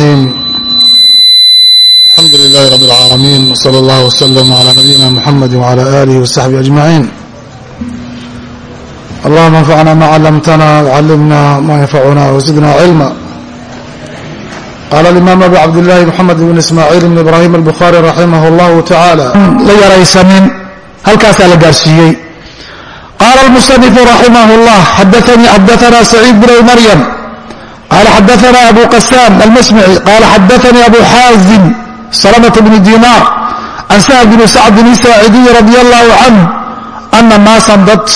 الرحيم الحمد لله رب العالمين وصلى الله وسلم على نبينا محمد وعلى آله وصحبه أجمعين اللهم انفعنا ما علمتنا وعلمنا ما ينفعنا وزدنا علما قال الإمام أبي عبد الله محمد بن إسماعيل بن إبراهيم البخاري رحمه الله تعالى la yaraysanin halkaasaa la gaarsiiyey قال المصنف رحمه الله حدثني حدثنا سعيد بن مريم قال حدثنا أبو قسام المسمعي قال حدثني أبو حازم سلمة بن دينار عن سهل بن سعد الساعدي رضي الله عنه أن ناasا dad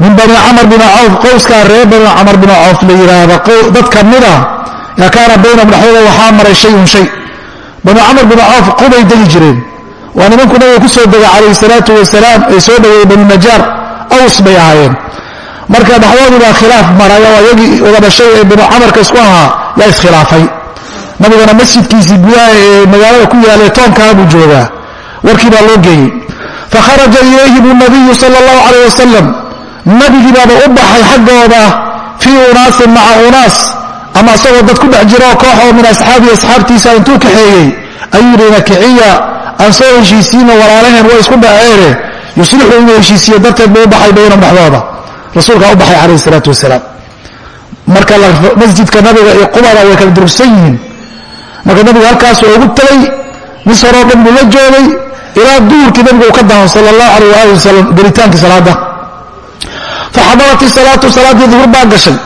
min bني cمر بن cوف qowskaa reer bني cمر بن cوف la yidhaahdo dad ka mida yaa kaana baynahum dhexdooda waxaa maray shayun shay bني cمر بن cوف qubay degi jireen waa nimanku nabiga ku soo degay calayh الsalaaةu wasalaam ay soo dhoweeyey bني najaar aws bay ahaayeen marka dhexdoodibaa khilaaf maray oo iyagii wada dhashay ee binu camarka isku ahaa yaa iskhilaafay nabigana masjidkiisii gudaha ee magaalada ku yaalay toonkaa buu joogaa. Warkii baa loo geeyey. Fakharaja ilayhim nabiyu sal اllahu calayh wasalam nabigii baaba u baxay xaggooda fii unaasin maca unaas. Ama isagoo dad ku dhex jiraoo koox oo min asxaabii asxaabtiisa intuu kaxeeyey. Ayuu yidhi nakiciya aan soo heshiisiino walaalaheen way isku dhaceene yuslixu inuu heshiisiiyo darteed buu u baxay baynahum dhexdooda rasuulkaa u baxay calayh isalaatu wasalaam. Marka masjidka nabiga iyo qubada way kala durugsan yihiin. Marka nabiga halkaas waa ugu tagay mis horoo dhan buu la joogay ilaa duhurkii nabigu uu ka daho sala allahu alayh waali wasalam gelitaankii salaada faxadarat isalaatu salaaddii duhur baa gashay.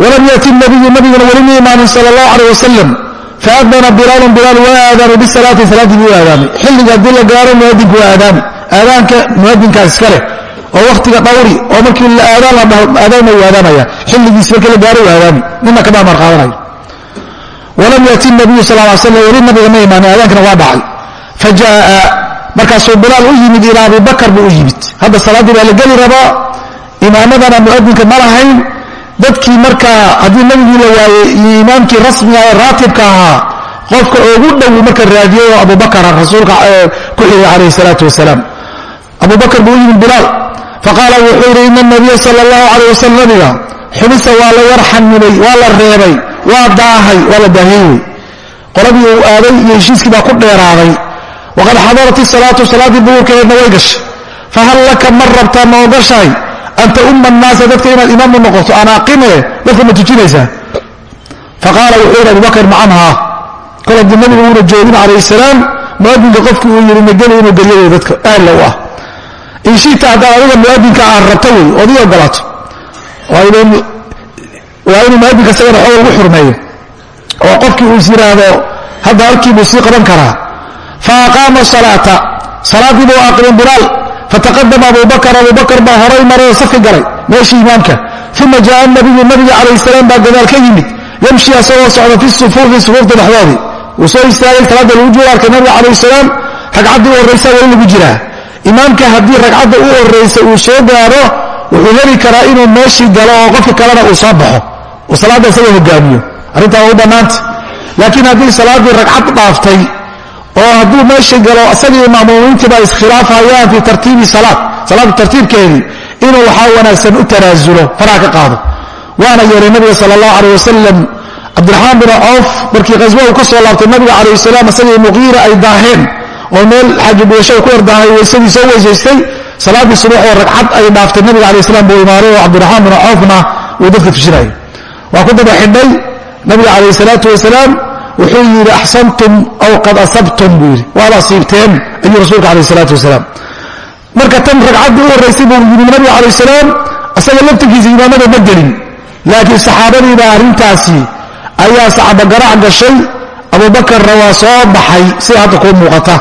Walam yati nabiyu nabiguna weli ma imaanin sala allahu alayh wasalam faadana bilaalun bilaal waa aadaamay bisalaati salaaddii buu aadaamay. Xilliga haddii la gaaro muadinku waa aadaami aadaanka muadinkaas iska leh oo waktiga dhawri oo markii la aadaan la dhaho aadaanna uu aadaamaya xilligiis markii la gaaro aadaami nina kama amar qaadanayo walam yati nabiyu sal ly slam weli nabiga ma imaanin aadaankana waa dhacay. Fa jaa markaasuu bilaal u yimid ilaa abibakar buu u yimid. Hadda salaaddii baa la geli rabaa imaamadana muadinka ma lahayn. Dadkii markaa haddii nabigii la waayey iyo imaamkii rasmiga ee raatibka ahaa qofka ugu dhow marka raadiyey oo abubakara rasuulka ku xigay calayh salaatu wasalaam abubakar buu u bilaal. Faqaala wuxuu yidhi ina nabiya sal allahu calayh wasalam nabiga xubisa waa la yarxanimay waa la reebay waa daahay waa la daahiyey wey qoladii uu aaday iyo heshiiskii baa ku dheeraaday. Waqad xadarat isalaatu salaaddii duhurkeedna way gashay. Fahal laka ma rabtaa ma ogashahay? An tauma annaasa dadka inaad imaamu noqoto anaaqime dadka ma tujinaysaa? Faqaala wuxuu yidhi abubakar macanhaa kol haddii nabigu uuna joogin calayh salaam muadinka qofkii uu yidhi mageli inuu gelyayo dadka ahla u ah in shita haddaad adiga muadinka aad rabto wey ood ii ogolaato. Waa inuu muadinka isagana xoog lagu xurmeeyo. Oo qofkii uu is yidhaahdo hadda halkii buu sii qaban karaa. Fa aqaama salaata. Salaaddii buu aqrin bilaal. Fataqadama abubakar abubakar baa horay maray oo safki galay meeshii imaamka uma jaaa nabiyu nabiga calayh salaam baa gadaal ka yimid. Yamshi asagoo socda fi sufuufi sufuufta dhexdoodii wuu soo istaagay salaadda lagu jiro arkay nabiga calayh salaam. Ragcaddii u horraysa weli lagu jiraa imaamka haddii ragcadda u horraysa uu soo gaaro wuxuu heli karaa inuu meeshii galo oo qofka kalena uu soo baxo. Uu salaadda isaga hogaamiyo. Arrintaa u bannaanta laakiin haddii salaaddii ragcad dhaaftay oo hadduu meeshii galo isagii ma'muumiintiiba iskhilaafayaan fii tartiibi salaad salaadda tartiibkeedii inuu waxaa wanaagsan u tanaasulo faraha ka qaado. Waana yeelay nabiga sala allahu calayh wasalam cabdiraxmaan bin cawf markii khaswa uu ka soo laabtay nabiga calayh salaam isagii muqiira ay daaheen oo meel xaajibuyasho ku yardaahay weysadii soo weysaystay. Salaaddii subax oo ragcad ay dhaaftay nabiga alay slam buu imaaday oo cabdiraxmaan bin cawfna uu dadka tujinayay waa ku daba xidhay nabiga calayh salaatu wasalaam wuxuu yidhi axsantum aw qad asabtum buu yidhi. Waad asiibteen ayuu rasuulka calayh salaatu wasalaam. Marka tan ragcaddii u horraysay buu yimid nabiga calayh salaam isaga laftirkiisa imaamada ma gelin. Laakiin saxaabadiibaa arrintaasi ayaa sacbagarac gashay. Abubakarna waa soo baxay sida hadda kuu muuqata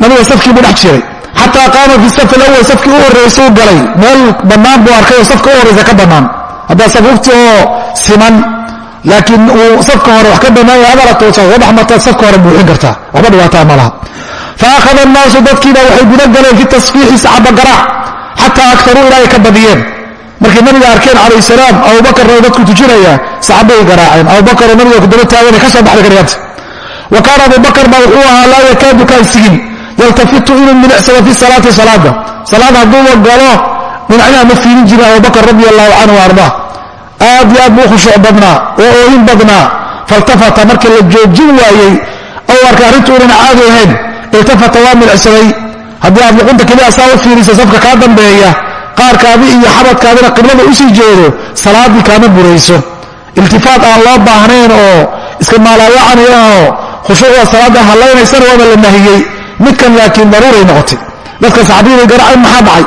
nabiga safkii buu dhex jiray. Xataa qaama fi saf alawal safkii u horraysuu galay. Meel bannaan buu arkay oo safka u horraysa ka bannaan haddaa safufti oo siman laakiin uu safka hore wax ka bannaan yahay adaragto soo dhex martaad safka hore buuxin kartaa. Waxba dhibaataa ma laha. Fa akhada annaasu dadkiiba waxay guda galeen fi tasfiixi sacbagaraac xataa aktaruu ilaa ay ka badiyeen. Markay nabiga arkeen calayh salaam abubakarna oo dadku tujinaya saxaabay garaaceen. Abubakaroo nabiga kudaba taagana ka soo baxday kariganta wa kaana abubakar baa wuxuu ahaa laa yakaadu kaan sigin yaltafitu inuu milicsado fi salaati salaada salaad hadduuba galo dhinacyaha ma fiirin jirin abubakar radi allahu canhu arda aad iyo aad buu khushuuc badnaa oo oohin badnaa. Faltafata markii la joojin waayey ou arkay arrintu inan caadi ahayn iltafata waa milcsaday. Haddii aad luqunta keliya saa u fiirisa safka kaa dambeeya qaarkaadi iyo xabadkaadina qiblada u sii jeedo salaaddii kaama burayso. Iltifaat aan loo baahnayn oo iska maalaayacan ahoo khushuucda salaadda hallaynaysana waaba la nahiyey midkan laakiin daruuray noqotay. Dadka saxaabiyada garacay maxaa dhacay?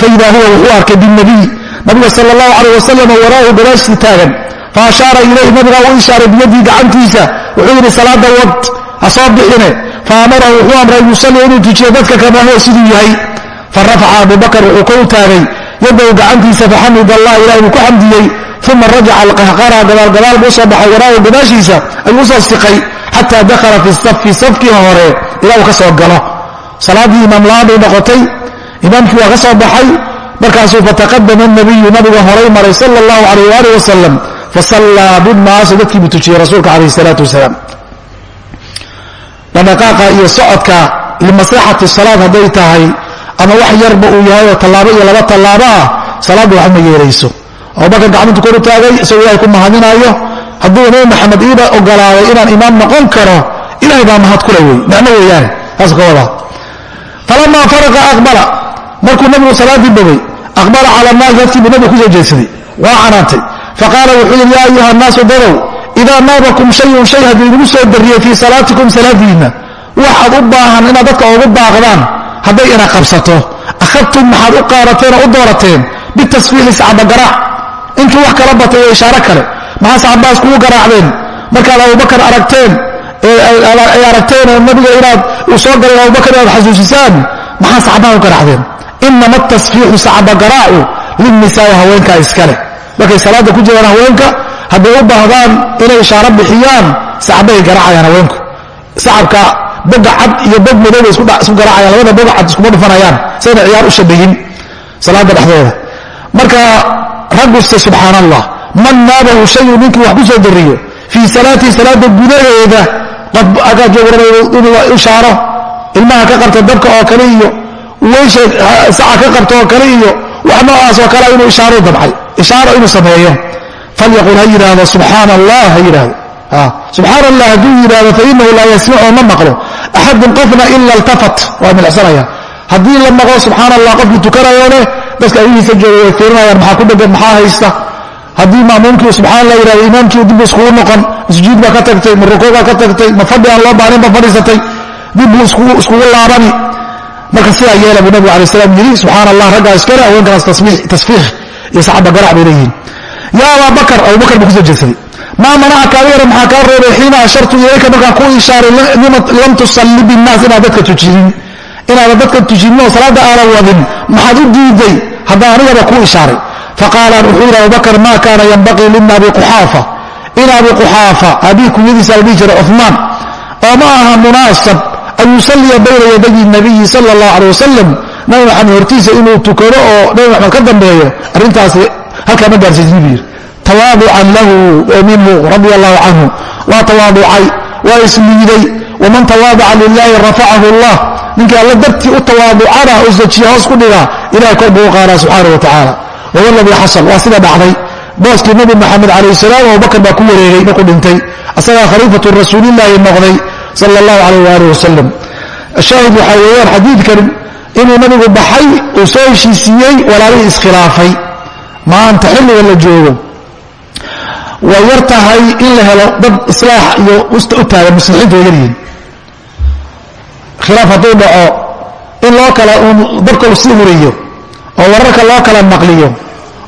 Faidaa huwa wuxuu arkay binabiy nabiga sal allahu calayh wasalam waraahu gadaashii taagan. Fa ashaara ilayhi nabiga u ishaaray biyadii gacantiisa. Wuxuu yidhi salaada wad ha soo bixine. Fa amarahu wuxuu amray yusalii inuu tujiyo dadka kama huwa siduu yahay. Fa rafaca abubakar wuxuu ka u taagay yadahu gacantiisa faxamid allah ilahi buu ku xamdiyey. Uma rajaca alqahqara gadaalgadaal buu u soo baxay. Waraahu gadaashiisa ayuu u soo siqay xataa dakhala fi safi safkii hore ilaa uu ka soo galo. Salaaddii imaam la'aan bay noqotay imaamkii waa ka soo baxay markaasuu fataqadama nabiyu nabiga horay maray sal اllahu alayh waalih wasalam fasallaa binnaasi dadkii buu tujiyey rasuulka calayh salaatu wasalaam. Dhaqdhaqaaqa iyo socodka limaslaxati salaad hadday tahay ama wax yarba uu yahay oo tallaabo iyo laba tallaabo ah salaadda waxma yeelayso abubakar gacmintu kor u taagay isagoo ilahay ku mahadinaayo hadduu nabi maxamed iiba ogolaaday inaan imaam noqon karo ilahay baa mahad kule wey nicmo weeyaane? Saas ka falamaa faraqa aqbala. Markuu nabigu salaaddii bogay aqbala cala naasi dadkii buu nabiga ku soo jeedsaday. Waa canaantay. Faqaala wuxuu yidhi yaa ayuha annaasu dadow idaa naabakum shayun shay haddii idigu soo darriyey fii salaatikum salaadiinna waxaad u baahan inaad dadka ugu baaqdaan hadday ina qabsato. Akhadtum maxaad u qaadateen oo u doorateen bitasfiixi sacbagaraac intuu wax kala batay oo ishaaro kale maxaa saxabaas kugu garaacdeen? Markaad abubakar aragteen ay aragteen nabiga inaad uu soo galay abubakar inaad xasuusisaan maxaa saxabaa u garaacdeen inama tasfiixu sacbagaraacu lilnisaai haweenkaa iskale markay salaada ku jiraan haweenka hadday u baahdaan inay ishaaro bixiyaan sacbay garaacayaan haweenku. Sacabka boga cad iyo bog madow isku garaacayaan labada boga cad iskuma dhufanayaan sayna ciyaar u shabahin salaada dhexdeeda. Marka ragguste subxaan allah man naabahu shayu ninkii wax ku soo dariyo fii salaatii salaada gudaheeda joogranay inuu ishaaro ilmaha ka qabta dabka oo kale iyo weysha saca ka qabta oo kale iyo wax noocaas oo kale inuu ishaaro dabcay ishaaro inuu sameeyo. Falyaqul ha yidhaahdo subxaan allah ha yidhaahdo. Subxaan allah hadduu yidhaahdo fainahu laa yasmacu ma maqlo. Axadun qofna ila iltafat waa milcsanaya haddii la maqlo subxaan allah qofkii tukanayo leh dadka agihiisa jooga way fiirinayaan maxaa ku dhegan maxaa haysta? Haddii maamuumkii subxaan allah yidhahdo imaamkii dib iskugu noqon sujuud baa ka tagtay ma rukuuc baa ka tagtay ma fadhi aan loo baanin ba fadhiisatay. Dib buu iskugu laabani. Marka sidaa yeela buu nabigu alay slam yidhi subxaan allah raggaa iskale haweenkanaas tasfiix iyo sacaba garac bay leeyihiin. Yaa abaa bakar abubakar buu ku soo jeedsaday maa manacaka adigana maxaa kaa reebay xiina ashartu ilayka markaan ku ishaaray lam tusalli binnaas inaad dadka tujinin. Inaadan dadka tujinin oo salaadda aanan wadin. Maxaad u diiday? Haddaan anigaba kuu ishaaray. Faqaala wuxuu yidhi abubakar maa kaana yanbaqii libna abi quxaafa in abi quxaafa abii kunyadiisa la dhihi jiray cumaan oo ma aha munaasab an yusalliya bayna yadayi nabiyi sala allahu alay wasalam nabi maxamed hortiisa inuu tukado oo nabi maxamed ka dambeeyo arrintaasi halkaa ma gaarsiisni buu yidhi tawaaducan lahu minhu radia allahu canhu. Waa tawaaducay waa isliiday waman tawaadaca lilahi rafacahu allah ninkii alla dartii u tawaaducana oo isdajiya hoos ku dhigaa ilahay kor buu u qaadaa subxaana wa tacaala wawa xasal waa sida dhacday booskii nabi maxamed calayh salaam abubakar baa ku wareegay markuu dhintay. Asagaa khaliifatu rasuulillaahi noqday sala allahu calayh waalih wasalam shaahid waxaa weeyaan xadiidkan inuu nabigu baxay uu soo heshiisiiyey walaalihii iskhilaafay maanta xilliga la joogo way yar tahay in la helo dad islaax iyo u taagan muslimiinta way yaryihiin khilaaf hadduu dhaco in loo kala uun dadka u sii huriyo oo wararka loo kala naqliyo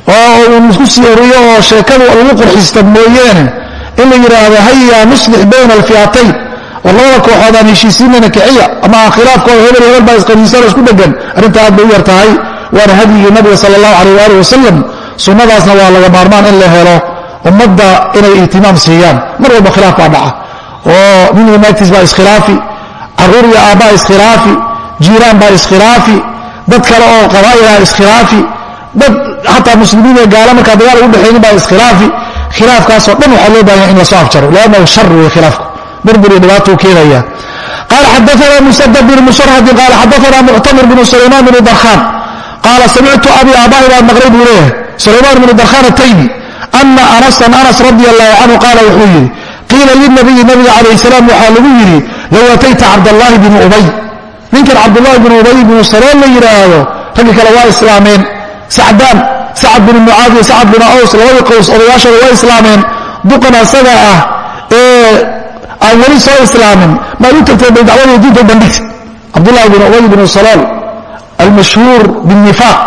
oo uun isku sii huriyo oo sheekadu lagu qurxista mooyeene in la yidhaahdo haya nuslix bayna alfi'atayn. Oo labada kooxood aan heshiisiinayna kiciya ama aan khilaafkooda hebel hebel baa isqaniisana isku dhegan arrinta aad bay u yar tahay. Waana hadyigii nabiga sala allahu calayh waali wasalam sunnadaasna waa laga maarmaan in la helo ummadda inay ihtimaam siiyaan. Mar walba khilaaf baa dhaca. Oo nin naagtiis baa iskhilaafi carruur iyo aabbaa iskhilaafi jiiraan baa iskhilaafi dad kale oo qabaa'ilaa iskhilaafi dad xataa muslimiin iyo gaalo dagaal ugu dhexaynin baa iskhilaafi khilaafkaasoo dhan waxaa loo baahanya in la soo afjaro. Lannahu shar khilaafku. Burbur iyo dhibaatuu keenaya. Qaala xadaana musadad bn musarhadin qaala xadaana muctamir bnu sulaymaan bnu darkhaan qaala samictu abi aabbahi baan maqlay buu leeyahay. Sulaymaan bnu darkhaan ataymi ana anasan anas radi allahu canhu qaala wuxuu yidhi qiila linabiyi nabiga calayh salaam waxaa lagu yidhi low atayta cabdallaahi bnu ubay ninkan cabdullaahi bnu ubay bnu saloon la yidhaahdo. Raggi kale waa islaameen. Sacdaan sacad binu mucaad iyo sacad binu aws labadii qows odayaashooda waa islaameen. Duqan asaga ah ee aan weli soo islaamin. Maad u tagtay bay dacwadii diinta bandhigta cabdullahi bnu ubay bnu salool almashhuur biاnifaaq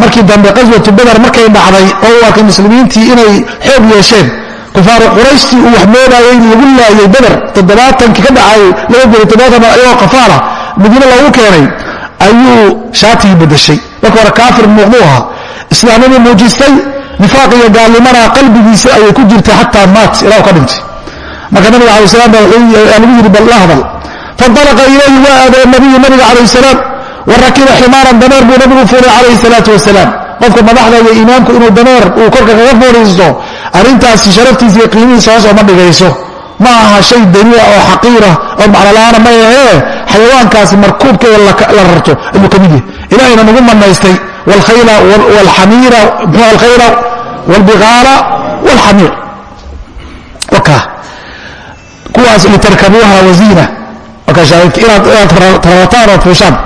markii dambe qaswatu badar markay dhacday oo u arkay muslimiintii inay xoog yeesheen. Kufaaru qurayshtii uu wax moodaayey lagu laayay bader toddobaatankii ka dhacay laba beri toddobaatan ayagoo qafaala madiine loogu keenay. Ayuu shaatigii bedeshay marka hore kaafir muuqduu ahaa islaamnimii muujistay nifaaq iyo gaalnimana qalbigiisa ayay ku jirtay xataa maat ilaa ka dhintay marka nabiga alay slam baa lagu yidhi bal la hadal faintalaqa ilayhi waa aadee nabiyu nabiga calayh salaam wa ximaaran dameer buu nabigu fuulay calayhi salaatu wasalaam qofka madaxda iyo imaamku inuu dameer uu korka kaga foodhiisto arrintaasi sharaftiisa iyo qiimihiisa hoos ooma dhigayso. Ma aha shay daniia oo xaqiira oo macnola'aana ma ahee xayawaankaasi markuubkeeda la rarto. Ayuu ka mid yahay. Ilahayna nagu manaystay wlkhayla wlxamiira mxu alkhayla wlbiqaala wlxamiir waka kuwaas litarkabuuha waziina inaad rarataan ood fuushaan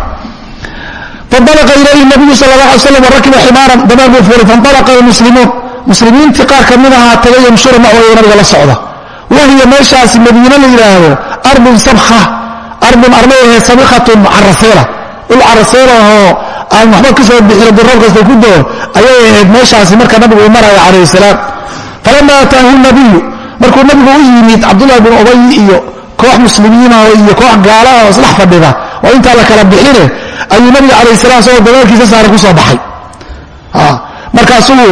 faalaqa ilayhi nabiyu sal la alay slam warakiba ximaaran dameer buu fuulay faalaqa almuslimuun muslimiintii qaar ka mid ahaa tagay yamshura macooyo nabiga la socda wahiya meeshaasi madiine la yidhaahdo ardun sabka aan waxba ka soo bixin duroob kasta ku doo ayay ahayd meeshaasi marka nabigu uu maraya calayh salaam. Falama ataahu nabiyu markuu nabigu u yimid cabdullahi bin ubay iyo koox muslimiinah iyo koox gaalaah oo isdhex fadhida oo intaa la kala bixine ayuu nabiga calayh salam sagoo dagaalkiisa saaran ku soo baxay. Markaasuu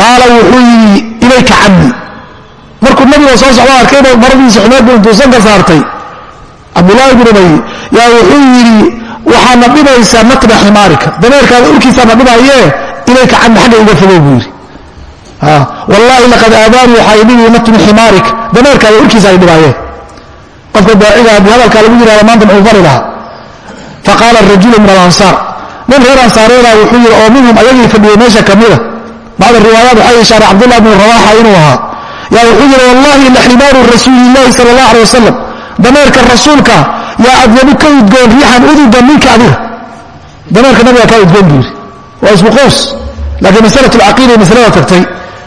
qaala wuxuu yidhi ilayka cabdi markuu nabiga soo socdo arkayba maradiisa xumeed bu intuusan ka saartay. Cabdulaahi bin ubay yaa wuxuu yidhi waxaadna dhibaysaa matna ximaarika dameerkaada urkiisaana dhibaye ilayka cabdi xagga iga fogow buu yidhi wallaahi laqad aadaanii waxaa idhibi matnu ximaarika dameerkaada urkiisa ay dhibaayeen qofka daaciga haddii hadalkaa lagu yihahda maanta muxuu fari lahaa. Faqaala rajulu min alansaar. Nin reer ansaareeda wuxuu yidhi oo minhum ayagii fadhiyey meesha ka mida bacd riwaayaat waxay ishaaray cabdullah bnu rawaxa inuu ahaa. Yaa wuxuu yidhi wallahi laximaaru rasuulillahi sala allah alay wasalam dameerka rasuulka yaa adyabu ka udgoon riixan uduga minka adiga. Dameerka nabiga kaa udgoon buu yidhi. Waa isku qows laakiin masalat alcaqiida masalada tagtay.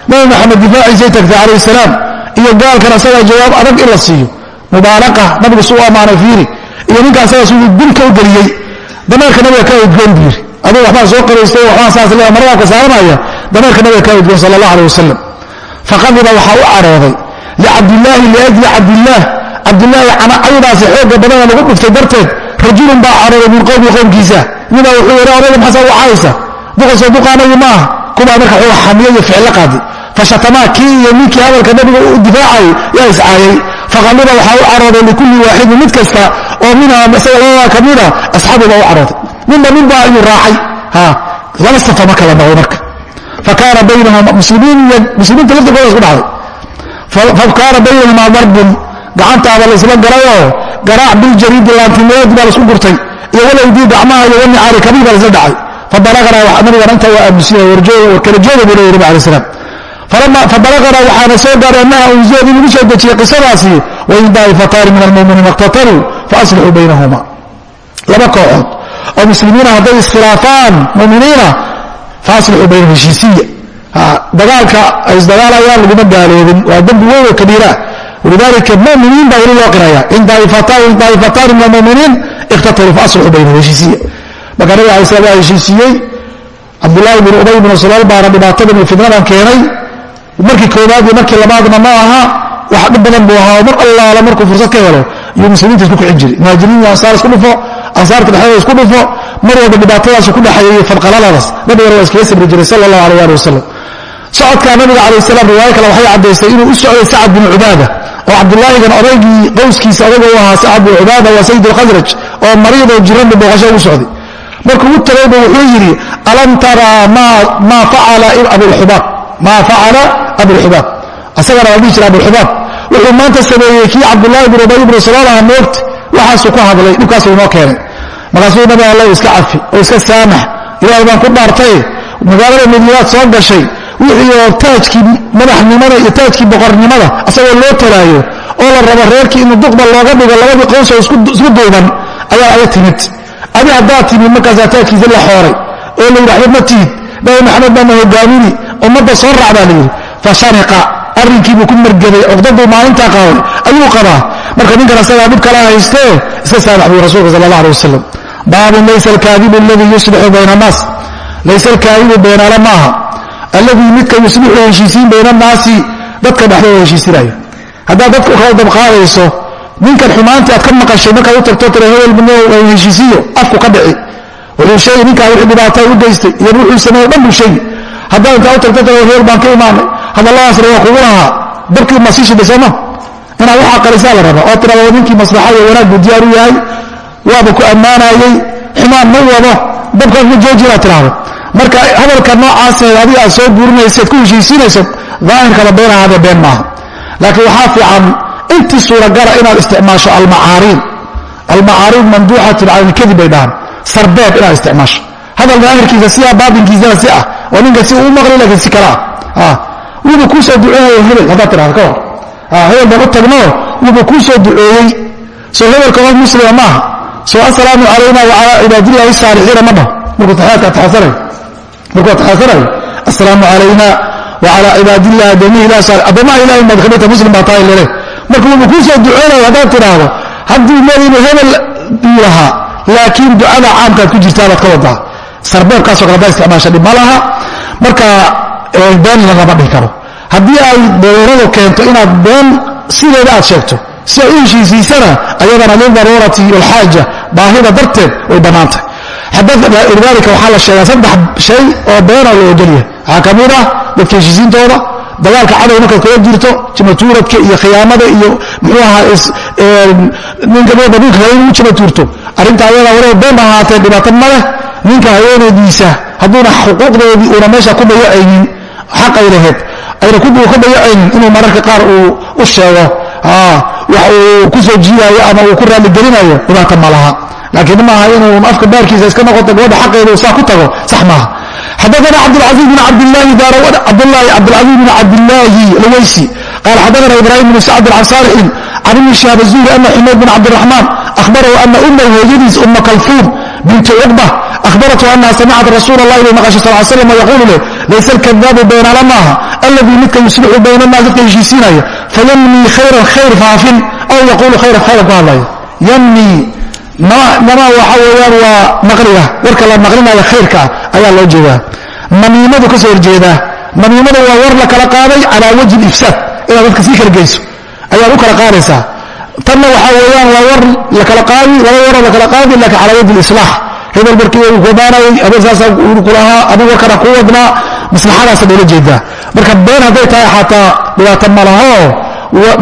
Nabi maxamed difaaciisay tagtay calayh salaam. Iyo gaalkan asagaa jawaab adag in la siiyo. Mubaalaqa nabigu su u ammaanay fiiri. Iyo ninka asagaa siduu dilka u geliyey. Dameerka nabiga kaa udgoon buu yidhi. Adiga waxbaa soo qaraystay waxbaa saas le maradaabka saaranaya. Dameerka nabiga kaa udgoon sala allah aleh wasalam faqadiba waxaa u carooday licabdillaahi liajli cabdillaah cabdillaahi caydaasi xooga badana lagu dhuftay darteed rajulun baa carooday min qowmi qowmkiisa ninbaa wuxuu yidhi odayga maxasaa u caysa. Duqasoo duqaanayi ma aha. Kubaa marka xooga xamiyo iyo ficlo qaaday fashatamaa kii iyo ninkii hadalka nabiga u difaacayay yaa iscaayay faqaliba waxaa u carooday likulli waaxidin mid kasta oo minha isaga labadaa ka mida asxaabi baa u carooday. Ninba ninba ayuu raacay. Laba safa marka la noqday marka. Fakaana baynahuma muslimiinta laftirkooda isku dhacday. Fakaana baynahumaa darbun gacantaaba la isla galayoo garaac biljariidi laantimeed baa la isku gurtay iyo walaydii gacmaha iyo wanicaari kabii baa laisla dhacay. Fabalaqnaa nabigana intaa waa aamusiya warkala jooga buu leeyahy nabi alai salaam fabalaqnaa waxaana soo gaaray annaha unzilad in lagu soo dejiyey qisadaasi wain daa'ifataani min almuminiina iqtataluu faaslixuu baynahuma. Laba kooxood oo muslimiina hadday iskhilaafaan muminiina faaslixuu baynahum heshiisiya. Dagaalka ay isdagaalayaan laguma gaaloobin waa dembi weyn oo kabiira walidaalika muminiin baa weli loo qiraya in daa'ifataani min almuminiin iqtataluu faaslixuu baynahum heshiisiya marka nabiga alay slam waa heshiisiiyey cabdullaahi bin ubay bin salool baana dhibaatadan iyo fidnadan keenay markii koowaad iyo markii labaadna ma aha wax dhib badan buu ahaa oo mar allaala markuu fursad ka helo iyuu muslimiinta isku kicin jiray muhaajiriin iyo ansaar isku dhufo ansaarta dhexdeeda isku dhufo mar walba dhibaatadaasu ku dhexeeyey fadqalaladaas nabigana waa iskaga sabri jiray sala allahu alayh ali wasalam socodkaa nabiga calayh salaam riwaayo kale waxay caddaystay inuu u socday sacad bin cubaada oo cabdulaahigan odaygii qowskiisa odaga u ahaa sacad bin cubaada waa sayid alkhasraj oo mariidoo jiranbu booqasho ugu socday. Markuu u tagayba wuxuu yidhi alam taraa maa facala abulxubaab maa facala abulxubaab asagana waa dhihi jira abulxubaab wuxuu maanta sameeyey kii cabdulaahi bin ubay bnu saloolaha moogta waxaasuu ku hadlay dhibkaasuu inoo keenay. Markaasuu nabi alla iska cafi oo iska saamax ilaahay baan ku dhaartay. Magaalada madiinaad soo gashay wixii oo taajkii madaxnimada iyo taajkii boqornimada asagoo loo talaayo la rabo reerkii inuu duqba looga dhigo labadii qoysoo isku duuban ayaa aya timid. Adi haddaad timid markaasaa taadkiisa la xooray oo la yidhi waxba ma tihid nabi maxamed baana hogaamini ummadda soo raac baa la yidhi. Fa shaniqa arrinkiibuu ku margeday cuqdaduu maalintaa qaaday ayuu qabaa. Marka ninkan asagaa dhib kala haystee iska saamax buu rasuulka sala allah alay wasalam baabun laysa alkaadibu aladii yuslixu bayna annaas. Laysa alkaadibu beenaale maaha alladii midka yuslixu heshiisiin bayna annaasi dadka dhexdooda heshiisinaya haddaad dadka kala dabqaadayso ninkan xumaantii aad ka maqashay markaad u tagto tira hebel heshiisiyo afku ka dhici. Wuxuu sheegi ninkaa wixii dhibaataa u geystay iyo wuxuu sameeye dhan buu sheegi haddaad intaa u tagto tira hebel baan ka imaanay hadalladaasna waa kugu lahaa. Dabkii ma sii shiday sooma inaad waxaa qalisaa la raba oo tirada ninkii maslaxa iyo wanaag buu diyaar u yahay waaba ku ammaanayey xumaan ma wado dabkaas ma jooji inaad tiraahdo marka hadalka noocaasee adiga aad soo guurinaysaad ku heshiisiinayso daahirkaba been ahaadee been maaha. Laakiin waxaa fiican intii suuragala inaad isticmaasho almacaariid almacaariid mamduuxatun cala lkadib bay dhahaan. Sarbeeb inaad isticmaasho. Hadal daahirkiisa siyaa baatinkiisana si ah oo ninka si uu maqli laakiin si kale ah. Wuuba kuu soo duceeyo hebel haddaad tidhahdo ka hor. Hebel baan u tagno wuuba kuu soo duceeyey soo hebelka qof muslima maaha. Soo assalaamu calayna wacalaa cibaadillahi saalixiina ma dhaho markuu taxiyadka ataxasanayo markuu ataxasanayo assalaamu calayna wacalaa cibaadillahi addoomihi ilah saali addoomaha ilahi maad kamidta muslim baa tahay lele. Marka wuuba kuu soo duceynayo haddaad tidhaahdo meel inuu hebel uu lahaa laakiin ducada caamkaad ku jirtaa baad ka wadaa sarbeebkaasoo kale baa isticmaasha dhib ma laha. Marka been lagama dhihi karo. Haddii ay daruuradu keento inaad been sideeda aad sheegto si ay u heshiisiisana ayadana lidaruurati walxaaja baahida darteed way bannaantahay lidaalika waxaa la sheegaa saddex shay oo beena la ogolyahay waxaa ka mid ah dadka heshiisiintooda dagaalka cadow markaad kula jirto jimatuuradka iyo khiyaamada iyo muxuu ahaa ninka dhulka haween u jimatuurto. Arrinta ayada walow been ahaatee dhibaato ma leh. Ninka haweenaydiisa hadduuna xuquuqdoodii uuna meesha ku dayacaynin xaqay laheyd. Ayna ka dayacaynin inuu mararka qaar uu u sheego. Wax uu ku soo jiidaayo ama uu ku raalligelinayo dhibaato ma laha laakiin maaha inuu afka baarkiisa iska noqoto gabadha xaqeedu saa ku tago sax maaha xadaana cabdlcaiz bin cabdilaahi cabdilcaiz bin cabdillaahi lawaysi qaal xadaana ibraahim bn sacd alcasaarixin can ibni shihab azuhri ana xumayd bin cabdiraxmaan ahbarahu ana umma hooyadiis umma kalfuum bintu cuqba ahbaratu anaha samicad rasuula lah inuu maqashay sal slam yaquulu leh layse alkadaabu beenaala maaha alladii midka yuslixu bayna naas dadka heshiisiinaya fayamnii khayran khayr faafin aw yaquulu khayran khayran ku hadlaya nama waxa weeyaan waa naqliga warka la naqlinayo khayrka ah ayaa loo jeedaa. Namiimadu ka soo horjeedaa namiimada waa war la kala qaaday calaa wajhi ifsaad inaad dadka sii kala geyso ayaad u kala qaadaysaa tanna waxaa weeyaan waa war la kala qaadi laba waroo la kala qaadi laakiin calaa wajhi islaax. Hebel markii uu kubaanayay habeen saasa kulahaa adigu warkana ku wadnaa maslaxadaasa loola jeedaa. Marka been hadday tahay xataa dhibaato malahoo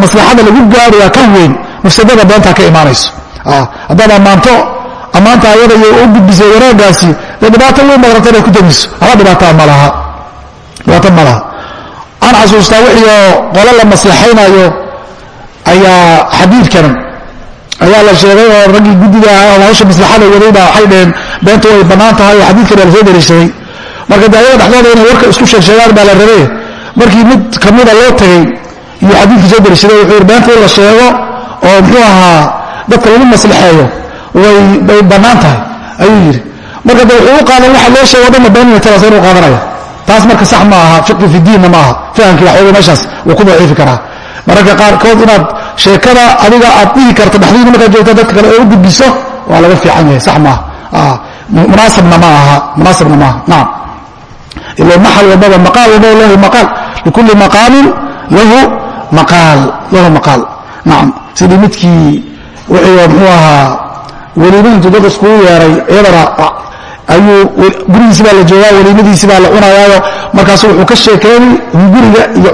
maslaxada lagu gaari waa ka weyn mafsadada beentaa ka imaanayso. Haddaad ammaanto ammaanta ayada iyo u gudbisay wanaagaasi dee dhibaato weyn baad rabta inaad ku damiso haba dhibaataa malaha dhibaato ma laha. Aan xasuustaa wixiioo qolo la maslaxaynayo ayaa xadiidkan ayaa la sheegay oo raggii guddiga ah hawsha maslaxada waday baa waxay dhaheen beentu way bannaan tahay oo xadiidkan waa la soo dariishaday marka de ayada dhexdooda inay warka isku sheegsheegaan baa la rabee markii mid kamida loo tagay iyuu xadiidkii soo dariishaday wuxuu yidhi beenta in la sheego oo muxuu ahaa dadka lagu maslaxeeyo way bannaan tahay ayuu yidhi. Marka de wuxuu u qaadan waxa loo sheego dhanna beenina taas inuu qaadanaya. Taas marka sax ma aha fiqi fi diinna ma aha fahamkii waxooga meeshaas wuu ku daciifi karaa. Mararka qaarkood inaad sheekada adiga aad dhihi karto dhexdiina markaad joogto dadka kale oo u gudbiso waa laga fiican yahay sax maaha munaasabna ma aha munaasabna maaha naam. Ila maxal walbaba maqaal walbaba lahu maqaal. Likulli maqaamin lahu maqaal lahu maqaal nacam sidii midkii wixii muxuu ahaa weliima intuu dad iskugu yeeray iyadana ayuu gurigiisi baa la joogaa weliimadiisi baa la cunayaayo. Markaasu wuxuu ka sheekeeyey guriga iyo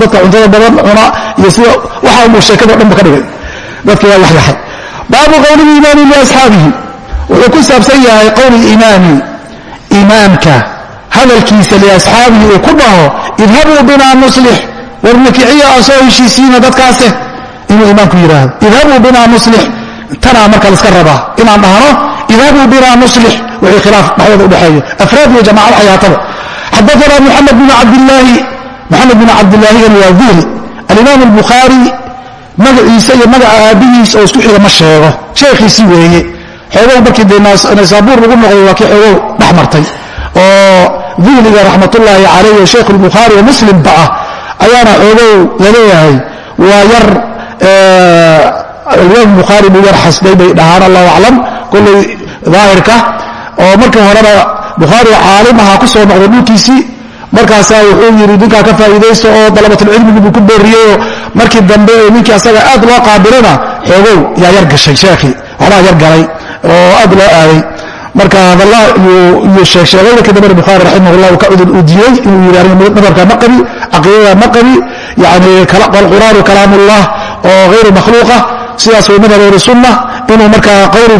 dadka cuntada badan cuna iyo sida waxa umuu sheekado dhan bu ka dhigay. Dadki waa yaxyaxay baabu qowli imaami liasxaabihi wuxuu ku saabsan yahay qowli imaami imaamka hadalkiisa liasxaabihi uu ku dhaho idhabuu binaa nuslix war nakiciya aa soo heshiisiina dadkaase inuu imaamku yidhaahdo. Idhabuu binaa nuslix tanaa marka laska rabaa. Inaan dhahno idhabuu binaa nuslix wixii khilaaf dhexdooda udhexeeya afraad iyo jamaca waxay haataba xadaana muxamed bin cabdilaahi moxamed bin cabdilaahigana waa duhri alimaam albukhaari magaciisa iyo magaca aabihiis oo isku xiga ma sheego. Sheekhiisii weeye. Xoogow markii dee naysaabuur lagu noqday waa kii xoogow dhex martay. Oo dihliga raxmatullaahi calayh sheekh lbukhaari oo muslimba ah ayaana xoogow la leeyahay waa yar imaam bukhaari buu yar xasday bay dhahaan allahu aclam. Kollay daahirka oo markii horeba bukhaari caalim ahaa ku soo noqday dhulkiisii markaasaa wuxuu yidhi ninkaa ka faa'iidaysta oo dalabatulcilmigi buu ku booriyeyoo markii dambe ee ninkii asaga aad loo qaabilana xoogow yaa yar gashay sheekhii waxbaa yar galay oo aad loo aaday. Marka hadalla iyuu sheegsheegay markii dambena bukhaari raximahullah uu ka cudur uu diiyey inuu yidhi aniga madhabka ma qabi caqiidada ma qabi yani alqur'aanu kalaamullah oo hayru makhluuqa sidaas way madhab ahli sunna inuu markaa qawli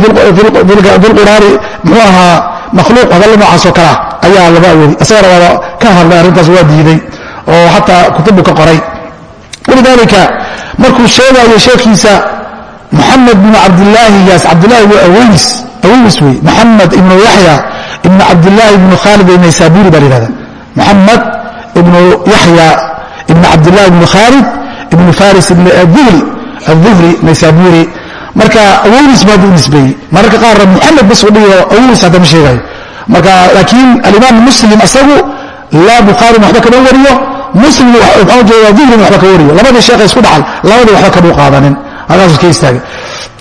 filquraani muxuu ahaa makhluuq hadalla noocaasoo kalea ayaa laga awooday isagana waaba ka hadlay arrintaas waa diiday oo xataa kutubbu ka qoray. Walidaalika markuu sheegayo sheekhiisa muxamed bnu cabdilaahigaas cabdillahi waa aweys aweys wey maxamed ibnu yaxya ibnu cabdilaahi ibnu khaalid naysaburi baa la yihahda maxamed ibnu yaxya ibnu cabdillahi ibnu khaalid ibnu faris ibn aduhri naysaburi marka aweys baa u nisbeeyey mararka qaarna muxamed bas u dhigo aweys hadda ma sheegayo marka laakiin alimaam muslim asagu laa bukhaarina waxba kama wariyo muslimna waxaa jeeda waxba ka wariyo. Labadii sheekha isku dhacal labadii waxba kamuu qaadanin. Halkaas ka istaagay.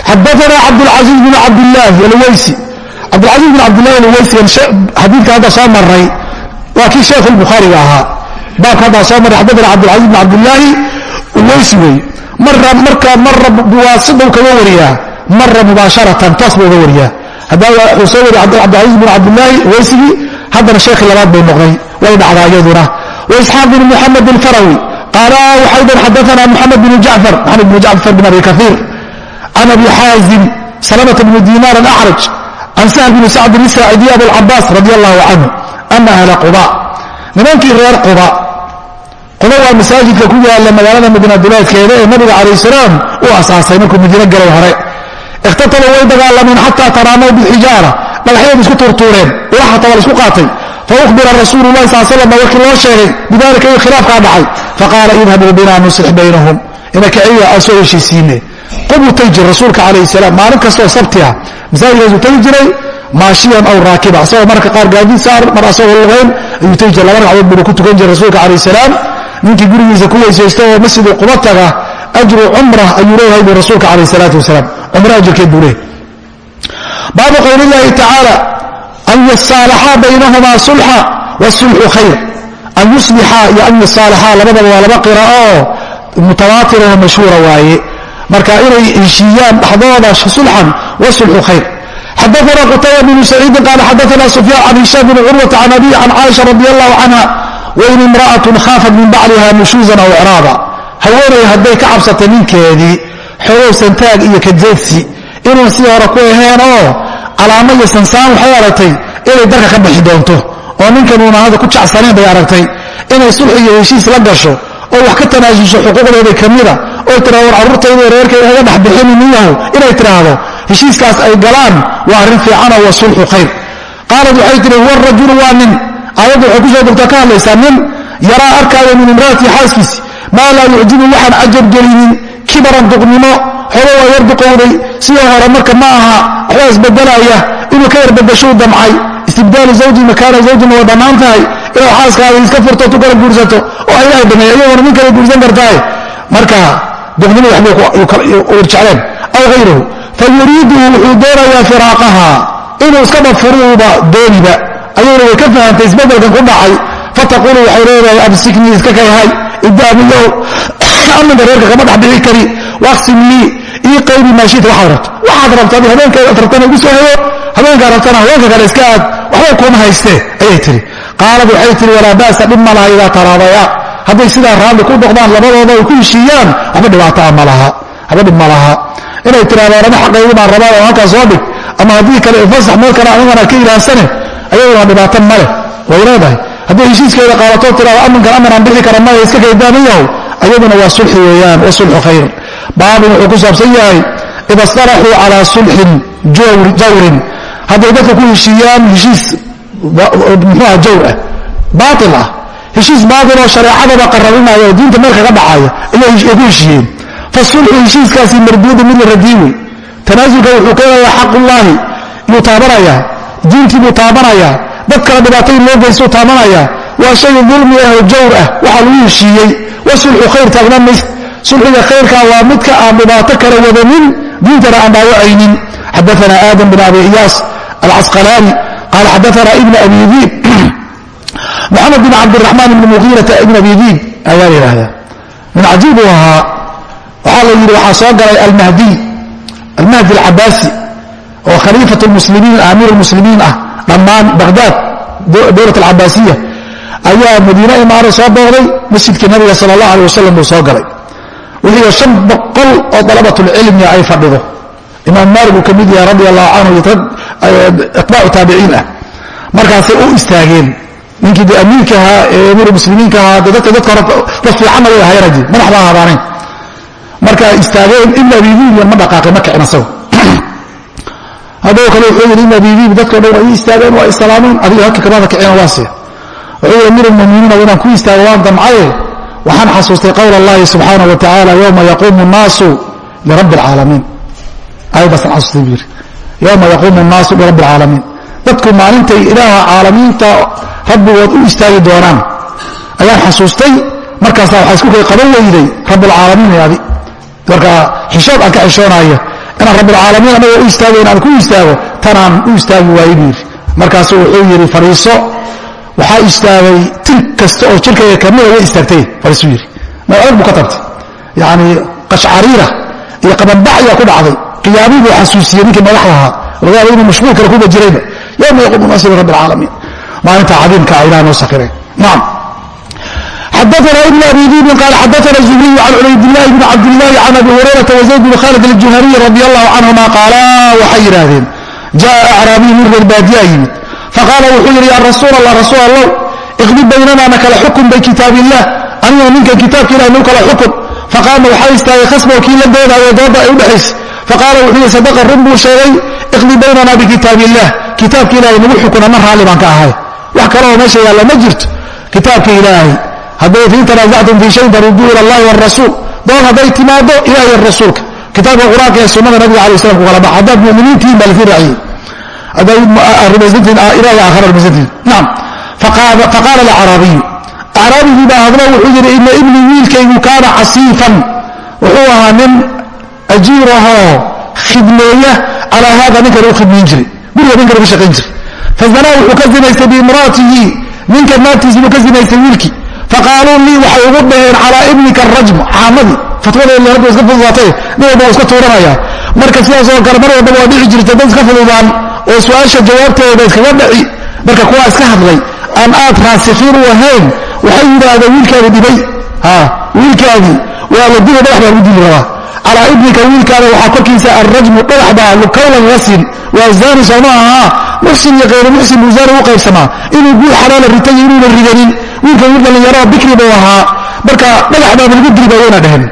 Xadaana cabdاlcaزiiz bn cabdilaahi alweysi cabdilcaziiz bin cabdillahi alweysigan xadiidka hadda soo maray waa kii sheekhu lbukhaariga ahaa. Baabka haddaa soo maray xadaana cabdilcaziz bin cabdillaahi alweysi wey mara marka mara buwaasidow kaga wariyaa mara mubaasharatan toos buu uga wariyaa wuxuu soo wariya cabdilcaziiz bin cabdillaahi alweysigii haddana sheekhi labaad buu noqday way dhacdaa iyaduna. Waisxaaq bin muxamed alfarawi qaala waxay dhan xadaana muxamed bn jacfar maxamed bn jacfar bin abi kaiir can abi xaazim salamata bni diinaar alacraj can sahl bni sacdin isaacidiy abulcabaas radi allahu canhu ana ahla quba. Nimankii reer quba quba waa masaajidka ku yaalla magaalada madiina duleedkeeda ee nabiga calayh salaam u asaasay markuu madiino galay hore. Ikhtataluu way dagaalameen xataa taraamaw bilxijaara dhagaxyaed isku tuurtuureen ulaxata waa la isku qaatay. Faubira rasuulu lahi sal slam baa warkii loo sheegay bidalika iyo khilaafkaa dhacay. Faqaala idhabuu bina nuslix baynahum. Ina kiciya aan soo heshiisiine. Qubuu tagi jir rasuulka calayh salaam maalin kastoo sabti ah masaajidkaasuu tagi jiray maashiyan aw raakiba asagoo marka qaar gaadiid saar mar asagoo lugayn ayuu tagi jira laba ragcadood buuna ku tukan jiray rasuulka calayh salaam ninkii gurigiisa ku weysaysta oo masjidu quba taga ajru cumra ayuu leeyahay buu rasuulka calayh salaatu wasalaam. Cumro ajirkeed buu leeyahay baabu qowli illahi tacaala an yasaalaxaa baynahumaa sulxa wsulxu khayr. An yuslixa iyo an yasaalaxaa labadaba waa laba qira oo mutawaatir oo mashhuura waaye. Marka inay heshiiyaan dhexdooda sulxan wasulxu khayr. Xadaana qutayba bnu saciidin qaala xadaana sufyaan can hishaam bni curwata can abihi can caaisha radi allahu canha wain imra'atun khaafat min bacliha nushuuzan aw icraada haweenay hadday ka cabsatay ninkeedii xogow santaag iyo kajeedsi inuun sidii hore ku aheen oo calaamo sansaan waxay aragtay inay darka ka bixi doonto oo ninkan uuna hadda ku jacsanayn bay aragtay. Inay sulxi iyo heshiis la gasho oo wax ka tanaasusho xuquuqdeeda kamida oo tira war carruurtayda reerkayda haga dhexbixini niyahu inay tidhaahdo heshiiskaas ay galaan waa arrin fiicanoo wa sulxu khayr. Qaalad waxay tihi huwa rajulu waa nin aayadda waxay ku soo degtaa ka hadlaysaa nin yaraa arkaayo min imra'atii xaaskiisi maa laa yucjibu waxaan cajargelinin kibaran duqnimo xogo waa yar duqowday sidoo hore marka ma aha waxbaa isbedelaya inuu ka yarbadashuu damcay istibdaalu zawji makaana zawjina way bannaan tahay inaad xaaskaada iska furto tu kala guursato oo ilahay baneeya iyaguna nin kala guursan kartahay. Marka duqnimo waxbay urjecleen aw hayruhu fa yuriidu wuxuu doonayaa firaaqaha inuu iska dhafuruuba dooniba ayaguna way ka fahamtay isbedelkan ku dhacay. Fataquulu waxay leedahay absiknii iska kayhay idaamiyow aminka reerka kama dhexbixi kari. Waqsim lii ii qaybi maashita waxaad rabto. Waxaad rabtaan habeenkaad rabtana igu soo hayo habeenkaad rabtana haweenka kale iska aad waxba kuma haystee ayay tihi qaalad waxay tihi walaa ba'sa dhib ma laha idaa taraadaya. Hadday sidaa raalli ku noqdaan labadooda ay ku heshiiyaan waxba dhibaataa ma laha waxba dhib ma laha. Inay tirahdaan ama xaqaydi baan rabaa oo halkaa soo dhig. Ama haddii kale fasax meel kale anigana ka ilaansane ayaduna dhibaato ma leh. Way leedahay. Hadday heshiiskeeda qaadatoo tirahdo aminkan amanaan bixi kara maya iska kaydaamayahow ayaduna waa sulxi weeyaan wa sulxu khayr. Baabin wuxuu ku saabsan yahay ida staraxuu calaa sulxin jawrin. Hadday dadka ku heshiiyaan heshiis muxuuha jawr ah baail ah. Heshiis baatil oo shareecadaba qarabinaya oo diinta meel kaga dhacaya ayay ku heshiiyeen. Fasulxu heshiiskaasi marduudu mid la radiyi wey tanaasulka wuxuu keenayaa xaqullaahi yuu taabanayaa diintii buu taabanayaa dad kale dhibaatadii loo geystuu taabanayaa waa shay dulmi ah oo jawr ah. Waxaa lagu heshiiyey. Wa sulxu khayr taagnaan maysa sulxiga khayrkaa waa midka aan dhibaato kala wadanin diintana aan dhaawacaynin. Xadaana aadam bin abi iyaas alcasqalaani qaala xadaana ibn abi diib moxamed bin cabdiraxmaan ibn muqiirata ibn abi diib ayaa la yidhaahdaa. Min cajiib uu ahaa. Waxaa la yidhi waxaa soo galay almahdiy almahdi alcabaasi oo khaliifat lmuslimiin amiir lmuslimiin ah dhammaan baghdad dowlat alcabaasiya ayaa madiine imaanay soo booqday masjidkii nabiga sala allah aleh wasalam buu soo galay. Wixii shan boqol oo dalabatulcilmi ay fadhido. Imaam maalik uu ka mid yahay radi allahu canhu itbaacu taabiciin ah. Markaasay u istaageen. Ninkii de amiirka ahaa ee amiir muslimiinka ahaa dadka dadka hore dad fiicanna way ahayanadi madax baa habaanayn markaa istaageen ibn abidiib ma dhaqaaqay ma kicin asago haddoo kale wuxuu yidhi ibn abidiib dadkao dhan way istaageen waa islaameen adiga halka kamaada kicina waase wuxuu yidhi amiir lmuminiina inaan ku istaago waan damcaye? Waxaan xasuustay qowl allahi subxaana wa tacaala yowma yaquumu nnaasu lirabbi alcaalamiin ayadaasaan xasuustay buu yidhi yowma yaquumu nnaasu lirabbi alcaalamiin dadku maalintay ilaaha caalamiinta rabbigood u istaagi doonaan. Ayaan xasuustay markaasaa waxaa isku kay qaban weyday rabbilcaalamiin adi marka xishood aan ka xishoonaayo inaan rabbilcaalamiin anagoo u istaago inaan ku istaago tanaan u istaagi waaye buu yidhi. Markaasuu wuxuu yidhi fadhiiso waxaa istaagay til kasta oo jirkayga kamida way istaagtay fadhiisuu yidhi. Magadag buu ka tagtay yacni qashcariira iyo qabanbacyaa ku dhacday. Qiyaamii buu xasuusiyey ninkii madaxda ahaa laga yaaba inuu mashquul kale kuba jirayba. Yowma yaquumu naasu lirabbi alcaalamiin maalinta cadiimka a ilaah noo sakiray. Nacam xadaana ibn abi diibin qaal xadaana zuhriyu can cubaydillaahi bni cabdillahi can abi hurayrata wazayd bni khaalid aljuhaniy radi allahu canhuma qaala waxay yidhaahdeen jaa acraabiyu min reer baadiyaa yimid faqaala wuxuu yidhi yaa rasuul allah rasuul allow iqdi baynanaana kala xukun bikitaab illah anigoo ninkan kitaabka ilahi nagu kala xukun faqaama waxaa istaagay khasbow kii la doodaayo dooda ay u dhexaysa faqaala wuxuu yidhi sadaqa run buu sheegay iqdi baynana bikitaab illah kitaabka ilahay nagu xukun ana raalli baan ka ahay wax kaleoo meesha yaalla ma jirto kitaabka ilaahay hadday fain tanaasactum fii shayin faruduu ila allahi walrasuul doon hadday timaado ilahay rasuulka. Kitaabka qur'aanka ee sunnada nabiga alay slam ku kala bax haddaad muminiintihiin baa la sii raaciyey haddaad rumaysantihiin ilahay aakhara rumaysantihiin nacam faqaala alacraabiyu. Acraabigii baa hadlo wuxuu yidhi ina ibnii wiilkaygu kaana casiifan wuxuu ahaa nin ajiirahoo khidmeeya calaa haada ninkan u khidmayn jiray. Guriga ninkan uga shaqayn jiray. Fazanaa wuxuu ka zinaystay biimraatihi ninka naagtiisi buu ka zinaystay wiilkii faqaaluu lii waxay ugu dhaheen calaa ibnika arajmu caamadii fatwadeeda rabbi iska fududaatay nin walba iska tuuranaya marka sidaasoo kale mar walbaba waa dhici jirta dad iska fududaan oo su'aasha jawaabteeda iskaga dhaci marka kuwaa iska hadlay aan aad raasikiin u ahayn waxay yidhaahdeen wiilkaadi dhibay wiilkaadii waa la dila dhagax baa lagu dili rabaa calaa ibnika wiilkaada waxaa korkiisa alrajmu dhagax baa lukow lagaga siin waa zaani soo ma aha muxsin iyo khayru muxsin buu zaani u qaybsamaa inuu guur xalaala ritay iyo inuuna ridanin wiilka wiil dhallinyaroo bikri buu ahaa. Marka dhagax baaba lagu dili baa wayna dheheen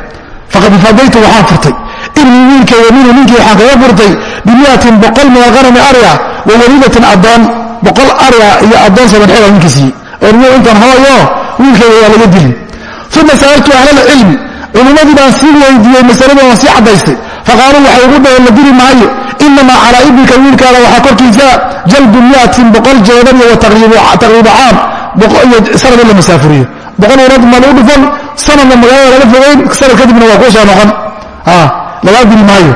faqad ifadaytu waxaan furtay. Ibnii wiilkayga minhu ninkii waxaan kaga furtay. Bimiatin boqol min arya wa waliidatin addoon. Boqol arya iyo addoon sabanxeeda ninkii siiyey oo niyo intaan hooyo waa laga dilin. Uma sa'altu ahlalcilmi culimmadii baan sii weydiiyey masaladii waan sii caddaystay. Faqaaluu waxay ugu dhaheen la dili maayo. Inamaa calaa ibnika wiilkaada waxaa korkiisa jalbu miatin boqol jeedan iyo taqriibu caam sanad in la masaafuriyo. Boqol urad ma lagu dhufan sanadna magaalada lala fogeyn sanad kadibna waa kuu soo noqon lagaa dili maayo.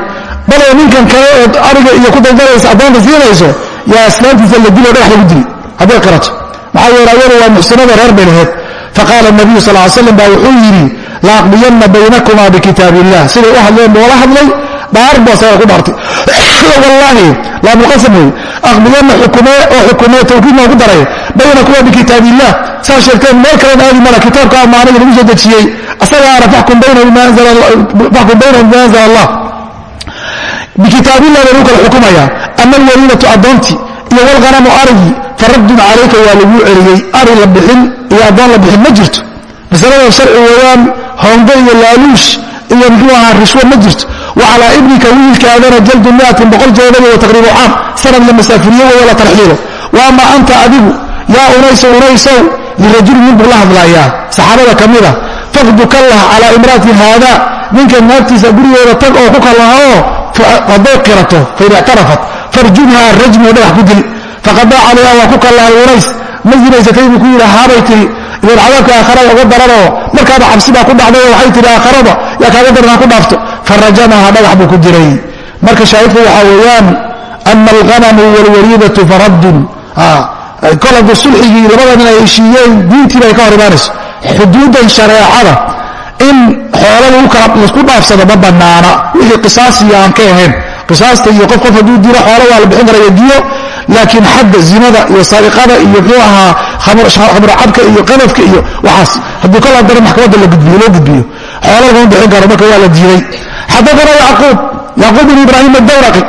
Baloo ninkan kale ood ariga iyo ku daldalaysa addoonta siinayso yaa islaantiisa la dilo dhagax lagu dili. Hadday qirato maxaa yeele ayadu waa muxsinada reer bay laheed faqaala nabiyu sal l slam baa wuxuu yidhi laaqdiyanna baynakumaa bikitaab illah siday u hadleen boola hadlay dhaar buu asaga ku dhaartay. Wallaahi laamuqasam wey aqdiyanna xukumee oo xukumee tawkiidna ku daray baynakumaa bikitaab illah saa sheegteen meel kalen aadi mala kitaabka amaanada lagu soo dejiyey. Asagaana faxkum baynahum bima anzala allah. Bikitaabillah baa lagu kala xukumaya. Ama alwaliidatu addoontii iyo walghanamu arigii faraddun calayka waa laguu celiyey. Ari la bixin iyo addoon la bixin ma jirto. Masalada sharci weeyaan hoongo iyo laaluush iyo muxuu ahaa rishwo ma jirto. Wa calaa ibnika wiilkaadana jaldu miatin boqol jeedaba wa taqriibu caam sanad la masaafiriyo waya la tarxiilo wa ama yaa unayso unaysow lirajuli nin buu la hadlayaa saxaabada ka mida faqdu kallah calaa imraati haada. Ninka naagtiisa gurigeeda tag oo ku kalahaoo hadday qirato fain ictarafat farjumha rajmi oo dhagax ku dil. Faqadaa calayha waa ku kallahay unays. Ma zinaysatay buu ku yidhi haabay tiri idan cadaabka aakhara uga daranoo markaaba xabsi baa ku dhacday waxay tihi aakharada yaa kaaga daran ha ku dhaafto. Farajamaha dhagax buu ku diray marka shaahidku waxaa weeyaan ama alghanamu waalwariidatu faraddun kol hadduu sulxigii labada nin ay heshiiyeen diintiiba ay ka hor imaanayso xuduudan shareecada in xoola la isku dhaafsado ma banaana wixii qisaasiya aan ka ahayn. Qisaasta iyo qof qof hadduu dilo xoolo waa la bixin karaya diyo laakiin xadda zinada iyo sariqada iyo muxuu ahaa khamrocabka iyo qadafka iyo waxaas. Haddii kol haddana maxkamadda loo gudbiyo. Xoolo lagama bixin karo marka waa la diiday. Xadaana yacquub yacquub bin ibraahim adawraqi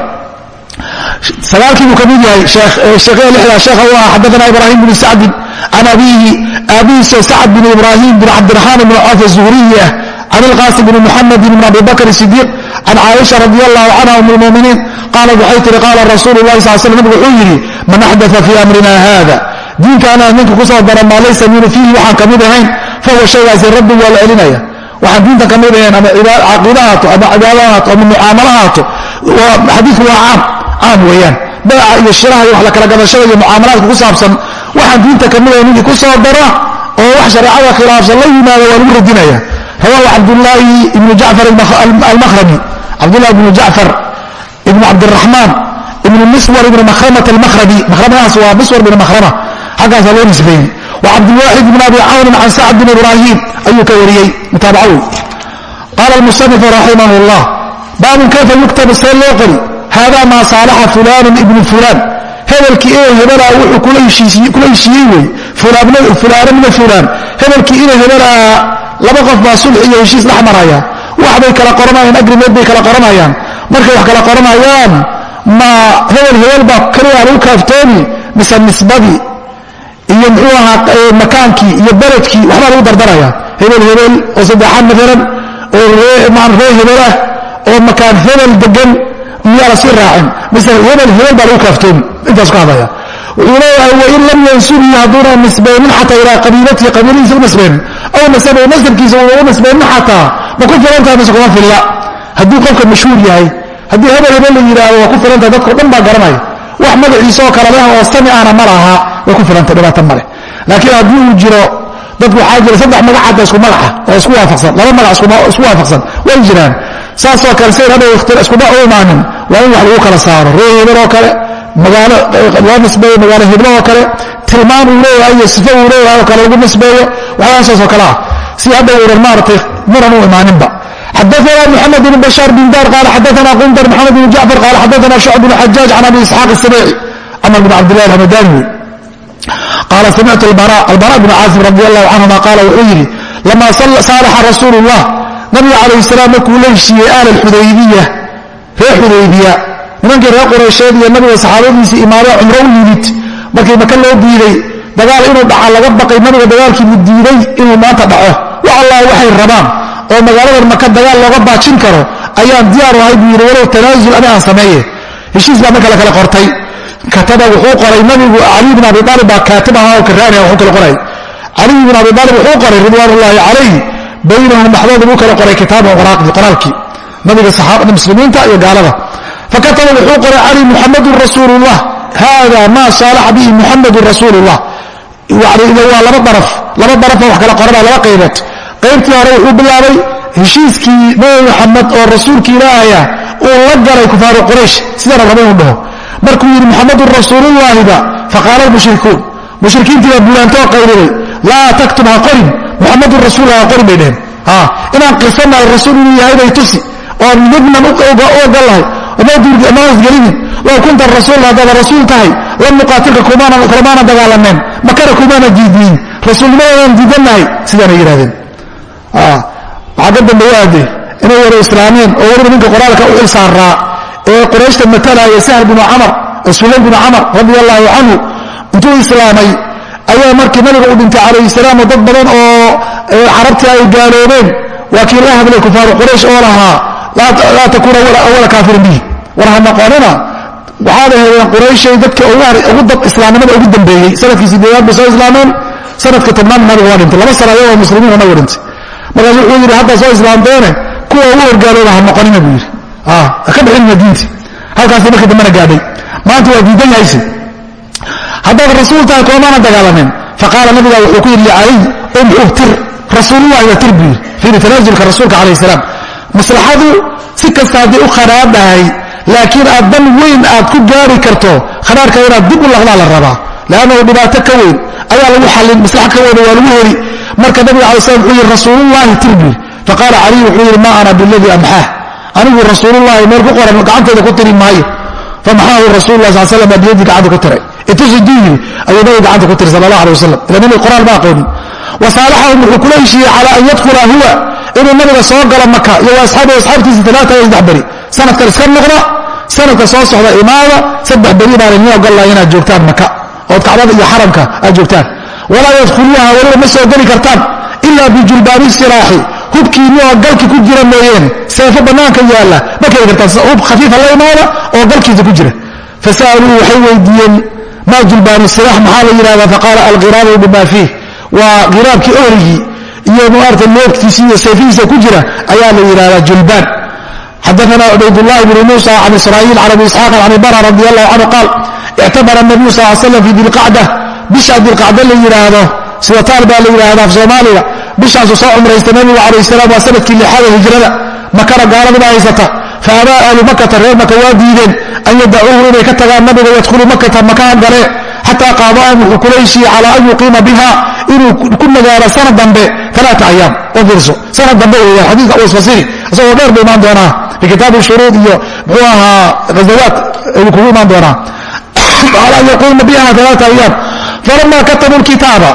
sagaalkii buu ka mid yahay lixdaa sheekha u ah xadaana ibraahim bn sacdin can abiihi aabihiisa sacd bin ibraahim bin cabdiraxmaan ibn cawf azuhriya can ilqaasim bn muxamedi bn abi sidiiq can caaisha radi allahu canha um lmuminiin qaalat waxay tihi qaala rasuulu lahi sal sl nabigu wuxuu yidhi man axdaa fii amrina hada diinkaana ninka ku soo maa laysa minu fiihi waxaan ka mid ahayn fahuwa shaygaasi rabbi waa la celinaya waxaan diinta ka mid ahayn ama caqiida haato ama cibaado haato ama mucaamalo haato xadiiku waa caam caam weeyaan. Baaca iyo shiraha iyo wax la kala gadashada iyo mucaamalaadka ku saabsan waxaan diinta ka mid ahayn ninkii ku soo dara oo wax shareecada khilaafsan la yimaado waa lagu radinaya. Rawahu cabdulaahi ibnu jacfar almahrami cabdulahi ibnu jacfar ibnu cabdiraxmaan ibnu miswar ibnu makhramat almahrami mahramadaas waa miswar bin mahrama xaggaasaa loo nisbeeyey. Wa cabdilwaaxid ibn abi cawnin can sacd bin ibraahim ayuu ka wariyey. Mutaabacawi qaala almusanifu raximah llah baabun kayfa yuktabu see loo qori hada maa saalaxa fulanun ibnu fulaan hebelkii inay hebelaa wuxuu kula heshiiyey wey fulaano mina fulaan hebelkii inay hebelaa laba qof baa sulx iyo heshiis dhex maraya waxbay kala qoranayaan agrimeed bay kala qoranayaan markay wax kala qoranayaan ma hebel hebel baa kaliyaa lagu kaaftoomi mise nisbadii iyo muxuu ahaa makaankii iyo beledkii waxbaa lagu dardaraya hebel hebel oo saddexaad maalan oo ree hebelah oo makaan hebel degan miyaa la sii raacin? Mise hebel hebel baa lagu kaaftoomi? Intaas ku hadlaya wuxuu leeyahay wain lam yansubii hadduuna nisbaynin xataa ilaa qabiilatihi qabiiladiisa u nisbaynin aw nasabu nasabkiisa u nisbaynin xataa. Ma ku filantaha mise kuma filla hadduu qofka mashhuur yahay haddii hebel hebel la yidhaahdo waa ku filantaha dadkao dhan baa garanaya. Wax magaciisaoo kale leh oo sami ana ma laha way ku filanta dhibaata maleh laakiin haddii uu jiro dadku waxaa jira saddex magac hadda isku magaca oo isku waafaqsan. Laba magac isku waafaqsan. Way jiraan. Saasoo kale sayn hadhow iskuma u imaanin waa in wax lagu kala saaro ree hebel oo kale loo nisbeeyo magaalo heblo oo kale tilmaan uu leeyahay iyo sifo uu leeyahay oo kale lagu nisbeeyo waxyaaasaasoo kale ah. Si hadda uunan maaratay miran u imaaninba. Xadaana muxamed bn bashaar bin daar qaala xadaana qundar maxamed bn jacfar qaala xadaana shucb bn xajaaj can abi isxaaq isabeeci camr bn cabdillahi alhamadani qaala samictu albara bn caasim radi allahu canhuma qaala wuxuu yidhi lama saalaxa rasuulu llah nabiga calayh salaam markuu la heshiiyey aala alxudaybiya reer xudaybiya nimankii reer quraysheed iyo nabiga saxaabadiisii imaadee cumro u yimid markii maka loo diiday dagaal inuu dhaca laga baqay nabiga dagaalkiibu diiday inuu maanta dhaco. Wax allah waxay rabaan oo magaaladan maka dagaal looga baajin karo ayaan diyaar ahay buu yidhi walow tanaasul ani aan sameeye. Heshiis baa marka la kala qortay. Kataba wuxuu qoray nabigu cali bin abi aalib baa kaatib ahaa oo karaani wuxuu kala qoray. Caliy bin abi aalib wuxuu qoray ridwaan ullaahi calayh baynahum dhexdooda buu kala qoray kitaaban qoraalkii nabiga muslimiinta iyo gaalada. Fakataba wuxuu qoray cali muxamadun rasuulullah. Haada maa saalaxa bihi muxamadun rasuulullah. Waa laba daraf laba darafoo wax kala qorana laba qaybood qaybtii hore wuxuu bilaabay heshiiskii nabi maxamed oo rasuulki ilaahaya uu la galay kufaaru quraysh. Sidana raba inuu dhaho. Markuu yidhi muxamadun rasuulullaahiba faqaala lmushrikuun mushrikiintii baa buulaantoo qayliday laa taktub ha qorin. Muxamadun rasuullah ha qorin bay dheheen inaan qirsannahay rasuul inuu yahay bay tusi oon midnan ogolahay maasgelinin low kunta rasuul haddaada rasuul tahay lam nuqaatilka kulamaana dagaalameen makana kumaana diidiin rasuulnimadaadan diidannahay sidaanay yidhahdeen waxaa ka dambeeye ade inay wada islaameen oo weliba ninka qoraalka u xil saaraa ee qurayshta matalaya sahl binu camar suhayl binu camar radia allaahu canhu intuu islaamay ayaa markii nabiga u dhintay calayhi salaam dad badan oo carabtii ay gaaloobeen waa kii la hadlay kufaaru quraysh oo lahaa laa takuuna awala kaafirin bihi. War ha noqonina waxaad ahaydeen qurayshay dadka islaamnimada ugu dambeeyey. Sanadkii sideedaad bay soo islaameen sanadka tobnaad nabiga waa dhintay. Laba sana ayagoo muslimiina nabiga dhintay. Markaas wuxuu yidhi haddaa soo islaamteene kuwa ugu horgaalooba ha noqonina buu yidhi. Ka bixinina diinti halkaasi markii dambena gaadhay. Maanta waa diidan yahayse haddaad rasuul tahay koomana dagaalamin faqaala nabiga wuxuu ku yidhi licaliy umxu tir rasuulullahi waa tir buu yidhi fiiri tanaasulka rasuulka calayh salaam maslaxadu si kasta hadday u khanaadhahay laakiin aad dan weyn aad ku gaari karto khanaarka inaad dib u laqdaa la rabaa. Leannahu dhibaato ka weyn ayaa lagu xallin maslaxa ka weyna waa lagu heli. Marka nabiga alay slam wuxuu yidhi rasuulullahi tir buu yidhi faqaala caliy wuxuu yidhi ma ana biladii amxaah. Anigu rasuulullahi meel ku qoran gacanteeda ku tiri maayo. Famaxaahu rasulula sal slam baa biyadii gacanta ku tiray. Itusiduu yidhi ayuu nabiga gacanta ku tiray sal allah alay wasalam ila nabiga quraan ma aqoonin wasaalaxahum wuxuu kula heshiiyey calaa an yadkhula huwa inuu nabiga soo galo maka iyo asxaabi asxaabtiisa alaata iyo saddex beri sanadkan iska noqda sanadka soo socda imaada saddex beri baan idin ogollaha inaad joogtaan maka ood kacbada iyo xaramka aad joogtaan. Walaa yadkhuluuha weliba ma soo geli kartaan ila bijulbaabi siraaxi. Hubkiinni oo galki ku jira mooyeene seefo bannaanka yaalla ma keli kartaan. Hub khafiifa la imaada oo galkiisa ku jira. Fasa'aluu waxay weydiiyeen maa julbaanu siraax? Maxaa la yidhahdaa faqaala alqiraabu bima fiih. Waa qiraabkii ohrigii iyo maarata loogtiisii iyo seefihiisa ku jira ayaa la yidhahdaa julbaan xadaana cubaydاllahi bn musa can israa'iil can abi isxaaq can bara radi allahu canhu qaal ictabara nabiyu sal slam fi dilqacda bisha dilqacda la yidhaahdo sida taal baa la yidhaahdaa soomaaliga. Bishaasuu soo cumraystay nabigu calayh salaam waa sannadkii lixaada hijrada. Makana gaaladiba haysata. Fa abaa ahlu makata reer maka waa diideen an yadacuuhu inay ka tagaan nabiga yadkhulu makata makaha gale xataa qaada'an wuxuu calaa an yuqiima biha inuu ku nagaado sanad dambe alaata ayaam. U fiirso dambe weeyaan xadiiska uu isfasiri isagoo dheer buu imaan doonaa. Fi kitaabi shuruud iyo muxuu ahaa ghazawaat kugu imaan doonaa. Calaa an yuqiima biha alaata ayaam. Falama katabu lkitaaba.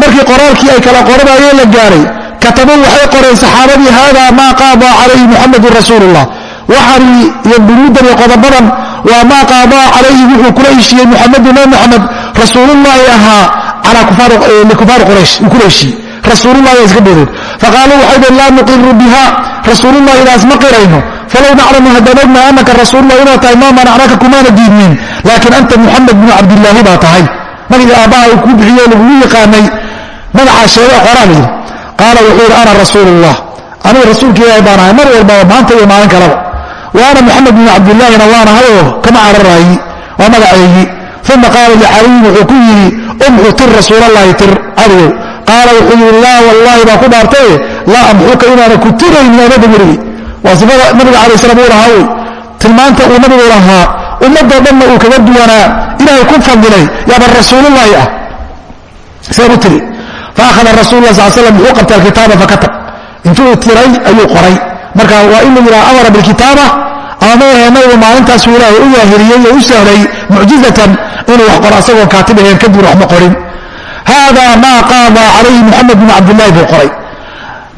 Markii qoraalkii ay kala qoranayeen la gaaray katabuu waxay qoreen saxaabadii hada maa qaadaa calayhi muxamedun rasuulullah. Waxani iyo bunuudan iyo qodobadan waa qaadaa calayhi wuxuu kula heshiiyey muxamedu nabi moxamed rasuulullaahi ahaa likufaari quraysh uu kula heshiiyey. Rasuulullahi iska boodeen. Faqaaluu waxay dheen laa nuqiru biha. Rasuulullahi inaas ma qirayno. Falow naclamu haddaan ogna anaka rasuulullah inaad tahay maa manacnaka kumaana diidnin. Laakiin anta muxamed binu cabdillaahi baa tahay. Nabiga aabbaha uu kuu bixiyo lagugu yaqaanay magacaa sheega qoraa layidhi qaala wuxuu yidhi ana rasuulullah aniga rasuulka ilaahi baan ahay. Mar walbaba maanta iyo maalin kalaba wa ana moxamed binu cabdillaahina waan ahayoo kama cararaayi waa magaceeyi uma qaala licaliyin wuxuu ku yidhi umxu tir rasuulallaahi tir cadigow qaala wuxuu yidhi laa wallaahi baa ku dhaartaye laa amxuka inaana ku tiraynin amada werigi waa sifada nabiga calai slam uu lahaa wey tilmaanta uu nabigu lahaa ummadoo dhanna uu kaga duwanaa ilaahay ku fadilay yaaba rasuulullaahi ah saan u tiri faahada rasul la sal slam wuxuu qabtay alkitaaba fakatab intuu tiray ayuu qoray marka waa in la yidhaha amara bilkitaaba. Ama ma ahe nabigu maalintaasuu ilaahay u yaahiriyey oo u sahlay mucjizatan inuu wax qoro asagoon kaatib ahayn kadibna waxma qorin. Hada maa qaada calayhi muxamed bin cabdillahi buu qoray.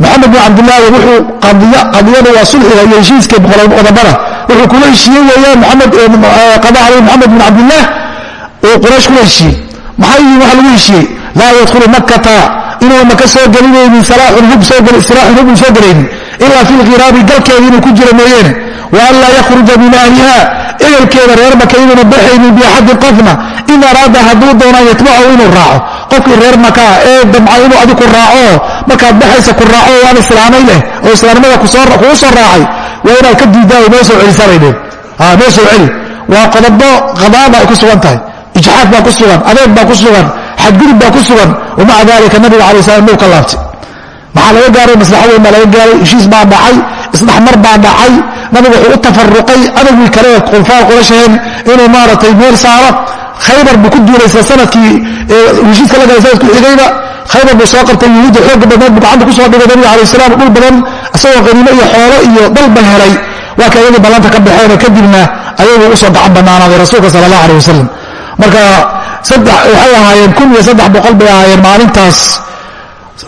Moxamed bin cabdilaahi wuxuu qadiyada waa sulxiga iyo heshiiska qodobada wuxuu kula heshiiyey weeyaan qada calayhi moxamed bin cabdillaah uu quraysh kula heshiiyey. Maxaa yihiin waxa lagu heshiiyey? Laa yadkhulu makata inuu maka soo gelinaynin silaaxun hub soo gelaynin ilaa fi lkhiraabi galkeeda inuu ku jiro mooyeene. Wa an laa yakhruja min ahliha ehelkeeda reer maka inuuna baxaynin biaxadin qofna. In araada hadduu doonaa yatbacahu inuu raaco. Qofkii reer makaa ee damca inuu adi ku markaad baxaysa ku raaco oo aan islaamay leh oo islaamnimada kugu soo raacay. Waa inaad ka diiddaa oo noo soo celisanay dheen noo soo celi waa qodobo qadaaba ay ku sugan tahay. Ijxaaf baa ku sugan adeeg baa ku sugan xadgudub baa ku sugan. Wamaca dalika nabiga alay slam muu ka laabtay maxaa laga gaaray? Maslaxa weyn baa laga gaaray. Heshiis baa dhacay isdhexmar baa dhacay. Nabigu wuxuu u tafaruqay adagii kale khulfaa qurashaheen inuu maaragtay meel saaro. Khaybar buu ku duulaysa sannadkii heshiiska la galay sanadku xigayba. Khaybar buu soo qabtay yuhuudda xooga badneed buu gacanta ku soo dhigay nabiga alay salam dhul badan isagoo qaniimo iyo xoolo iyo dalba helay. Waa ka iyagii ballanta ka baxeenoo kadibna ayagu u soo gacan bannaanaaday rasuulka sala allah aleh wasalam marka waxay ahaayeen kun iyo saddex boqol bay ahaayeen maalintaas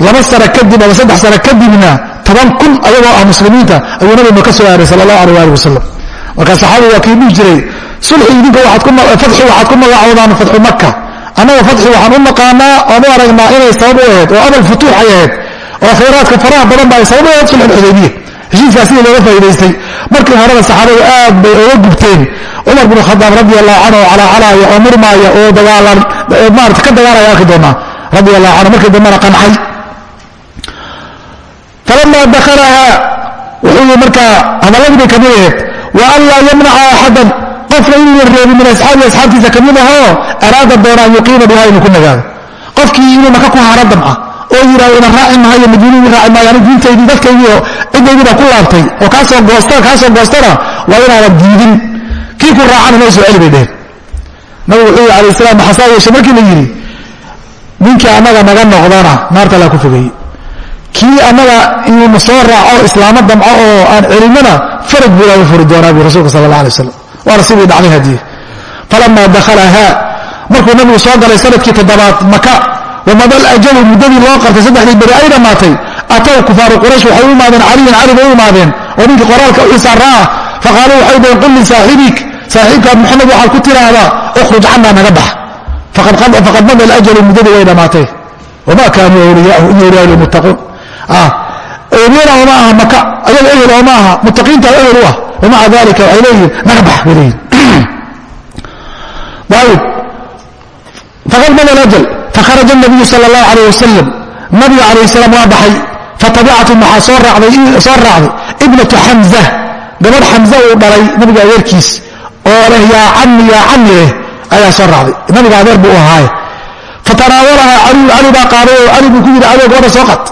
laba sano kadib ama saddex sano kadibna toban kun ayagoo ah muslimiinta ayuu nabiguna ka soo aaray sala allah aleh ali wasalam marka saxaabadu waa kii dhihi jiray sulxi idinka fatxi waxaad ku magacoodaan fatxu maka annaga fatxi waxaan u naqaanaa oon u aragnaa inay sabab u ahayd oo amal futuux ay ahayd oo khayraadka faraha badan ba ay sabab u ahayd sulx alxudaybiya heshiiskaa sidii looga faa'idaystay markii horeba saxaabadu aad bay oga gubteen. Cumar bin khadaab radi allahu canhu oo calaacalaaya oo murmaaya oo dagaalan maarata ka dagaalaya arki doonaa radi allahu canhu markii dambena qancay falamaa dakalahaa wuxuu markaa hadalladii bay ka mid aheed wa an laa yamnaca axadan. Qofna inuunan reebin min asxaabi asxaabtiisa ka mid ahoo araada doona an yuqiima biha inuu ku nagaado. Qofkii inuu maka ku haara damca oo yidhahdo ina raaci maayo madiinadii raaci maayo ani diintaydii dadkaydii oo ciddaydii baa ku laabtay oo kaasoo goosta kaasoo goostana waa inaadan diidin. Kii ku raacana noo soo celi bay dheheen nabigu wuxuu yidhi alayh salam maxasaa yeeshe markii la yidhi ninkii annaga naga noqdana naarta laa ku fogeeyey kii annaga inuu soo raaco islaamo damco oo aan celinana faraj buu ilaaga furi doonaa bu rasulka sala allah alay waslam waana sidii dhacday hadiye falamaa dakhalahaa markuu nabigu soo galay sannadkii toddobaad maka wamadal ajalu muddadii loo qartay saddexdii beri ay dhammaatay ataw kufaaru quraysh waxay u imaadeen caliyan cali bay u imaadeen oo ninkii qoraalka u isaarraa ah faqaaluu waxay dhaheen qul lisaaxibik saaxiibkaad maxamed waxaad ku tiraahdaa ukhruj cannaa naga bax. Faqad mada alajalu muddadii way dhammaatay wamaa kaanuu awliyaahu in awliyaa lmuttaquun awliyana oma aha maka ayaga ehel ooma aha muttaqiinta ehel u ah wamaca dalika waxay leeyihiin naga bax bay leeyihiin ayib faqad mada alajal fakharaja nabiyu sal اllahu alayh wasalam nabiga calayh salaam waa baxay fatabicatun waxaa soo raacday ibnatu xamza gabadh xamza uu dhalay nabiga adeerkiis oo leh yaa cami yaa cami leh ayaa soo raacday. Nabiga adeer buu ahaaye. Fatanaawalahaa cali baa qaaday oo cali buu ku yidhi adoo gabadha soo qad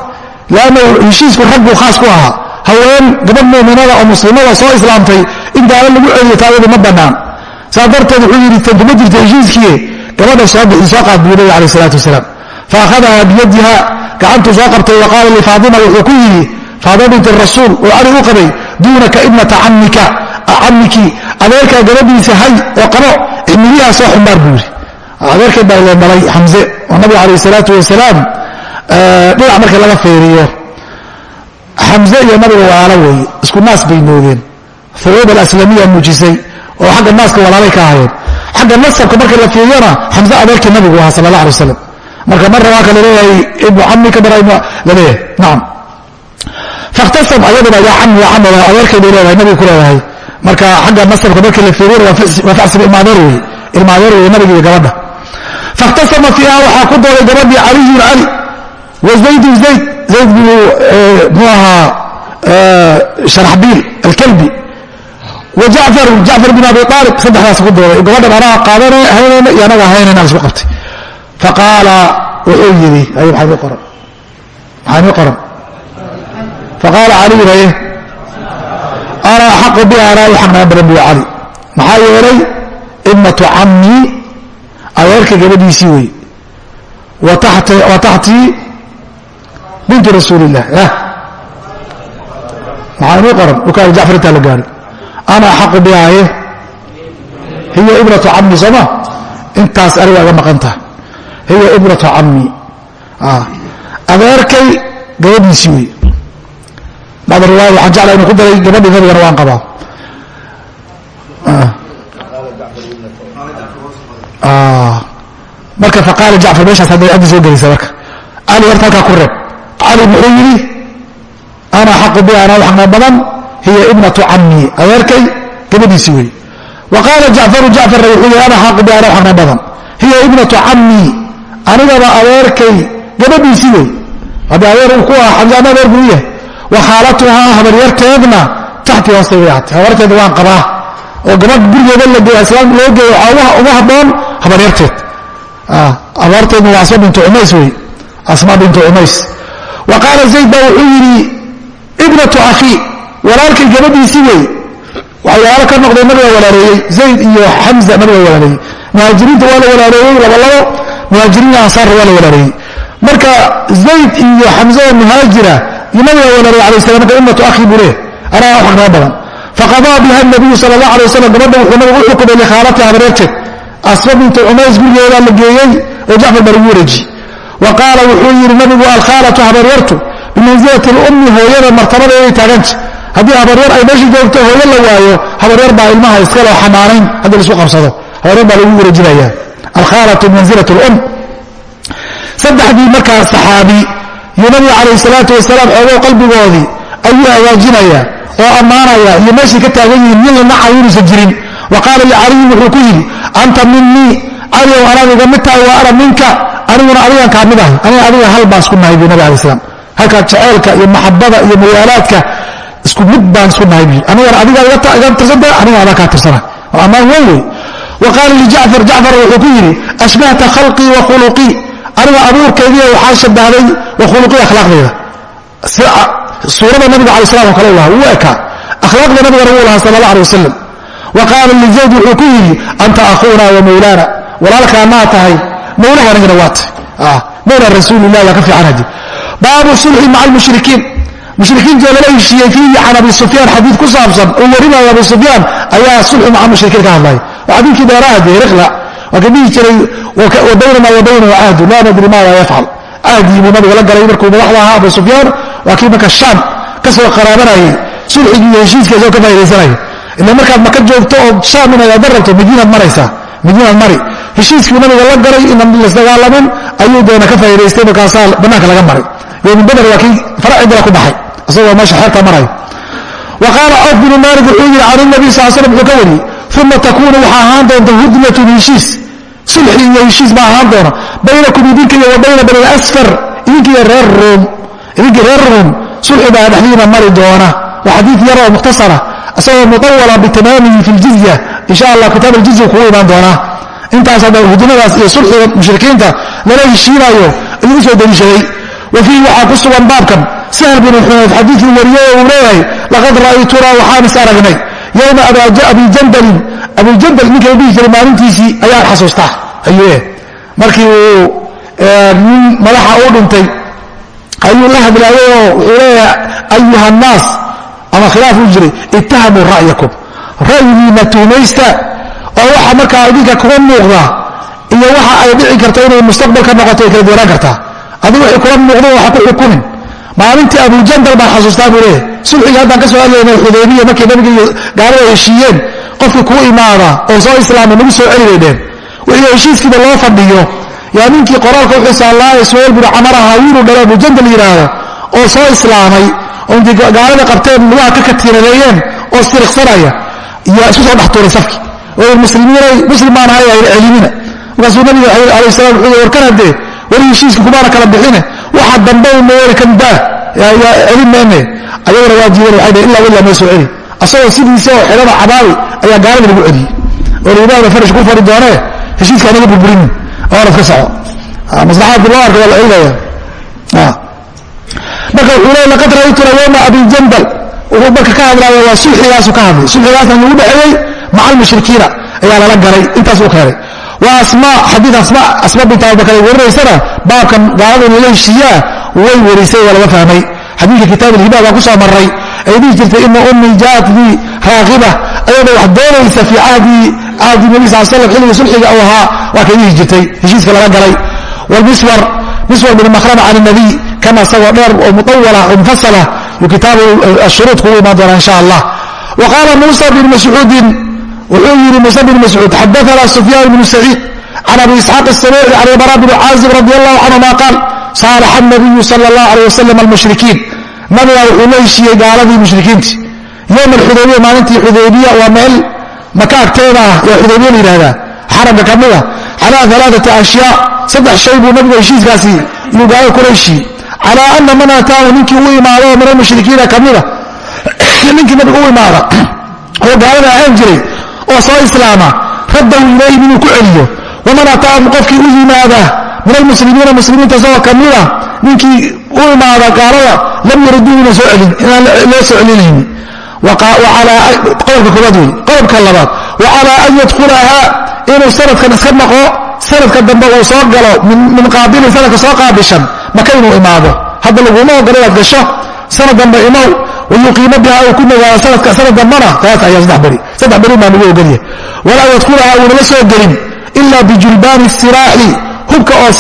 leanna heshiisku rag buu khaas ku ahaa haween gabadh muuminada oo muslimada soo islaamtay in gaalo lagu celiyo taayadu ma bannaan saas darteed wuxuu yidhi tantuma jirta heshiiskiie gabadha soo bixi soo qaad buu nabi alayh isalaatu wasalaam faahadaha biyadiha gacantuu soo qabtay wa qaala wuxuu ku yidhi faadima binti rasuul oo cali u qabay duunaka ibnata camika camiki adeerkaa gabadhiisa hay oo qabo ximiliyaha soo xumbaar buu yidhi adeerkay baa leen xamse oo nabiga calayh isalaatu wasalaam dhinac marka laga feeriyo xamse iyo nabiga walaalo weeye isku naas bay noogeen furuud alaslamiya muujisay oo xagga naaska walaalay ka ahayeen xagga nasabka marka la fiiriyona xamse adeerkii nabigu ahaa sala allah alay wasalam marka marna waa ka la leeyahay ibnu camika mar la leeyahay nacam fakhtasam ayaduna yaa cam yaa cam adeerkay bay leedahay nabiga ku leedahay. Marka xagga nasabka marka la fiiriyona waa facsib ilmaadeer wey ilmaadeer wey nabiga iyo gabadha. Fakhtasama fiiha waxaa ku dooday gabadhii caliyun cali wa zaydun zayd zayd binu mxuu ahaa sharaxbiil alkalbi. Wa jacfar jacfar bin abi aalib saddexdaas ku dooday gabadhan anaa qaadan haynayna iyo anaga haynayna isku qabtay. Faqaala wuxuu yidhi ay maxaa ii qoran? Maxaa ii qoran? Faqaala caliyun aye ana axaqu biha anaa u xaqnaan badan buy cali. Maxaa yeelay ibnatu cammi adeerka gabadhiisii wey wa taxtii bintu rasuuli illah maxaa inii qoran ukaali jacfar intaa la gaari ana axaqu bihaaye? Hiya ibnatu cammi sooma intaas aniga aga maqan taha hiya ibnatu cammi. Adeerkay gabadhiisii wey bacd riwaaya waxaan jeclaa inuu ku daray gabadhii nabigana waan qabaa. Marka faqaala jacfar meeshaas hadday addi soo gelaysa marka. Cali horta halkaa ku reeb cali muxuu yidhi ana axaqu bi anaa xaqna badan hiya ibnatu cammi. Adeerkay gabadhiisii wey wa qaala jacfaru jacfarna wuxuu yihi ana axaqu bi anaa xaqna badan hiya ibnatu cammi. Anigaba adeerkay gabadhiisii wey hadda adeer uu ku aha xamse ama adeer buu yahay. Wa khaalatuhaa habaryarteedna taxtii hoostay way ahatay habaryarteeda waan qabaa. Oo gabadh gurigeeda la geeya islaam loo geeyo waxaa uga habboon habaryarteed abaarteedna waa asma bintu cumays wey asma bintu cumays wa qaala zayd baa wuxuu yidhi ibnatu akhii walaalkay gabadhiisii wey. Waxyaalo ka noqday nabiga walaaleeyey zayd iyo xamza nabiga walaaleeyey. Muhaajiriinta waa la walaaleeyey labalabo muhaajiriin ansaarna waa la walaaleeyey. Marka zayd iyo xamza oo muhaajira iyo nabiga walaaleeyey alayh salam marka ibnatu akhii buu leh anaa u xaqnaa badan. Faqadaa biha nabiyu sala allah alay wasalam gabadha wuxuu nabigu u xukumay likhaalatiha habareerteed asma bintu cumays gurigeedaa la geeyey oo jacfar baa lagu wareeji wa qaala wuxuu yidhi nabigu alkhaalatu habaryartu bimansilati lummi hooyada martabadeeday taaganta haddii habaryar ay meesha joogto hooyo la waayo habaryar baa ilmaha iskaloo xanaanayn haddii la isku qabsado. Habaryar baa lagu wareejinaya alkhaalatu bimansilat lum saddexdii markaa saxaabi iyo nabiga calayh salaatu wasalaam xoogoo qalbigoodii ayuu hagaajinaya oo ammaanaya iyo meeshay ka taagan yihiin nin la nacayo inuusan jirin. Wa qaala licaliyin wuxuu ku yidhi anta minii caliyow anaad iga mid tahay wa ana minka aniguna adigan kaa mid ahay aniga adiga hal baan isku nahay buu nabi alai slam halkaa jaceylka iyo maxabada iyo muwaalaadka isku mid baan isku nahay bu anigana adiga iga tirsanta aniga adaa kaa tirsana waa ammaan weyn wey wa qaala lijacfar jacfar wuxuu ku yidhi ashbahta khalqii wa khuluqii. Aniga abuurkaygiiya waxaa shabahday wa khuluqii akhlaaqdayda suurada nabiga alay slam o kale u lahaa wuu ekaa. Akhlaaqda nabigana wuu lahaa sala allah alay wasalam wa qaala lizayd wuxuu ku yidhi anta akhuuna wa mawlaana walaalkaa maa tahay mawlaha anigana waa tahay mawla rasuulilah yaa ka fiican hadi baabu sulxi maca almushrikiin. Mushrikiinta lala heshiiyey fiihi can abi sufyaan xadiid ku saabsan uu warinaya abu sufyaan ayaa sulxu maca mushrikiin ka hadlaya waa xadiidkii dheeraha dee riqla. Waa ka dhihi jiray wa baynana wa baynahu cahdu laa nadri maada yafcal. Cahdii buu nabiga la galay markuu madaxda ahaa abu sufyaan waa kii marka shaam ka soo qaraabanayay. Sulxigii iyo heshiiskiisa oo ka faa'idaysanaya ila markaad maka joogto oo shaam inaad aada rabto madiinaad maraysaa madiinaad mari. Heshiiskii nabiga la galay inaan lasdagaalamin ayuu doona ka faa'idaystay markaasaa bannaanka laga maray. Yoomin badr waa kii faracidala ku baxay isagoo meesha xeerta marayo wa qaala cawf binu maalik wuxuu yidhi can nabi sal slam wuxuu ka wariyey uma takuunu waxaa ahaan doonta hudnatun heshiis. Sulxi iyo heshiis baa ahaan doona. Baynakum idinka iyo wa bayna bani asfar idinkiiyo reer ruum idinkii reer ruum sulxi baa dhexdiina mari doona. Waa xadiid yar oo mukhtasara isagoo mutawala bitamaamihi fi ljizya insha allah kitaab aljizya kugu imaan doonaa. Intaas hadda hudnadaas iyo sulxiga mushrikiinta lala heshiinayo idinku soo deliishaday wa fiihi waxaa ku sugan baabkan sahl binu xunayf xadiidkii wariyey uu leeyahay laqad ra'aytunaa waxaan is aragnay yowma abijandalin abujandal ninka la dhihi jiray maalintiisii ayaan xasuustaa ayuu markii uu nin madaxa u dhintay ayuu la hadlaayay oo wuxuu leeyahay ayuha nnaas ama khilaaf u jiray ittahamuu ra'yakum ra'yigiina tuhmaysta oo waxa markaa idinka kuma muuqda iyo waxa ay dhici karto inay mustaqbalka noqoto ay kala duwanaan kartaa adigu waxay kula muuqda waxa ku xukumin. Maalintii abujandal baan xasuustaa buu leeyahay. Sulxigii haddaan ka soo hadlaynay xudaybiya markii nabiga iyo gaalada heshiiyeen qofka kuu imaada oo soo islaamay nagu soo celi bay dheen. Wixii heshiiskiiba loo fadhiyo yaa ninkii qoraalka wuxuu saallaaye suhayl binu camar ahaa wiiluu dhalo abujandal yidhaahdo oo soo islaamay oo intay gaalada qabteen lugaha ka katiinadeeyeen oo siriqsanaya iyo isu soo dhex tuuray safki. Oo muslimiinay muslim baan ahay ayna celimina markaasuu nabiga alayh salam wuxuu warkan haddee weli heshiiska kumaana kala bixine? Waxa dambe moori kan daa celin meene ayaguna waa jiidan waxay dhaheen illa willa mee soo celi asagoo sidiisa oo xidhada cabaabi ayaa gaalada lagu celiyey. Oo layidhahda farash ku fari doonee heshiiska anaga burburinin oonad ka soco maslaxaadku loo arka waa la celinaya marka wuxuu leey laqad ra'aytuna yowma abijandal wuxuu marka ka hadlaaya waa sulxigaasu ka hadlay. Sulxigaasna lagu dhexeeyey maca almushrikiina ayaa lala galay intaasuu keenay wa asma xadiid asma binta abubakar ay warinaysana baabkan gaalada inala heshiiyaa way warisay waa laga fahmay. Xadiidka kitaab ilhiba baan ku soo marray ay dhihi jirtay ina ummi jaat lii raaqiba ayadoo wax doonaysa fii cahdi cahdi nabi sal slam xilliga sulxiga uu ahaa waa kay dhihi jirtay. Heshiiska laga galay. Wlmiswar miswar bin makhrama can nabiy kana isagoo dheer oo muawala oo mufasala yuu kitaabu ashuruud kugu imaan doonaa insha allah. Wa qaala muusa bin mascuudin wuxuu yidhi muuse bin mascuud xadaana sufyaan bnu saciid can abi isxaaq asabici can ibara bni caazib radi allahu canhuma qaal saalaxa nabiyu sala allah aleh wasalam almushrikiin nabiga wuxuu la heshiiyey gaaladii mushrikiintii. Yowm alxudaybiya maalintii xudaybiya waa meel maka agteeda ah yaa xudaybiya la yidhahdaa xaramka ka mida calaa alaaati ashyaa saddex shay buu nabigu heshiiskaasi iyuu gaalada kula heshiiyey calaa ana man ataahu ninkii u imaado min almushrikiina ka mida ninkii nabiga u imaada oo gaalada ahaan jiray oo soo islaama raddahu ilayhim inuu ku celiyo. Waman ataahum qofkii u yimaada min almuslimiina muslimiinta isagoo ka mida ninkii u imaada gaalada lam celin inaan loo soo celinayni qodobka koobaad wey qodobka labaad wa calaa an yadkhulahaa inuu sanadkan iska naqo sanadka dambe uu soo galo min qaabilin sanadka soo qaabishan maka inuu imaado. Hadda laguma ogolo gasho sanad dambe imow wayuqiimo biha uu ku sanadka sanad dambana talaata ayaa saddex beri. Saddex beri baa nagu ogolyahay. Walaa yadkhulahaa uunala soo gelin ila bijulbaani siraaxi hubka oo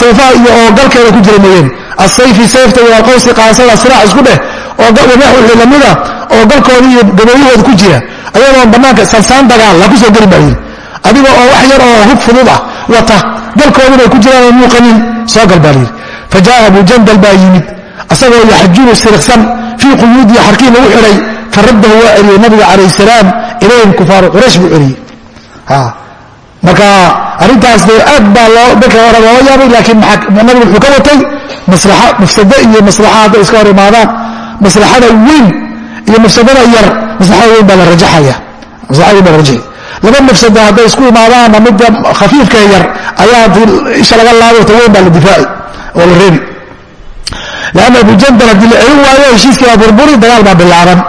seefaha iyo oo galkeeda ku jira mooyeen asayfi sayfta iyo alqawsi qaasada siraax isku dheh oo wanax wixii lamida oo galkooda iyo gaboobahooda ku jira ayadoon bannaanka sansaan dagaal ha ku gelin baa adiga oo wax yar oo hub fudud ah wata galkooduna ay ku jiraan muuqanin soo gal baa layidhi fa jaa abu jandal baa yimid asagoo yaxjuru siriqsan fii quyuudihi xarkii lagu xidhay fa raddahu waa celiyey nabiga calayh salaam ilayhim kufaaru quraysh buu celiyey marka arrintaas dee aad baa loo dadka hore looga yaabay laakiin nabigu wuxuu ka watay maslaxa mafsado iyo maslaxa hadday iska hor imaadaan maslaxada weyn iyo mafsadada yar maslaxada weyn baa la rajaxaya maslaxada weyn baa la rajxaya laba mafsada hadday isku imaadaanna midda khafiifka yar ayaa isha laga laabo ta weyn baa la difaaci oo la reebi. Lanna abujandal haddii la celin waayo heshiiskii baa burburi dagaal baa bilaaban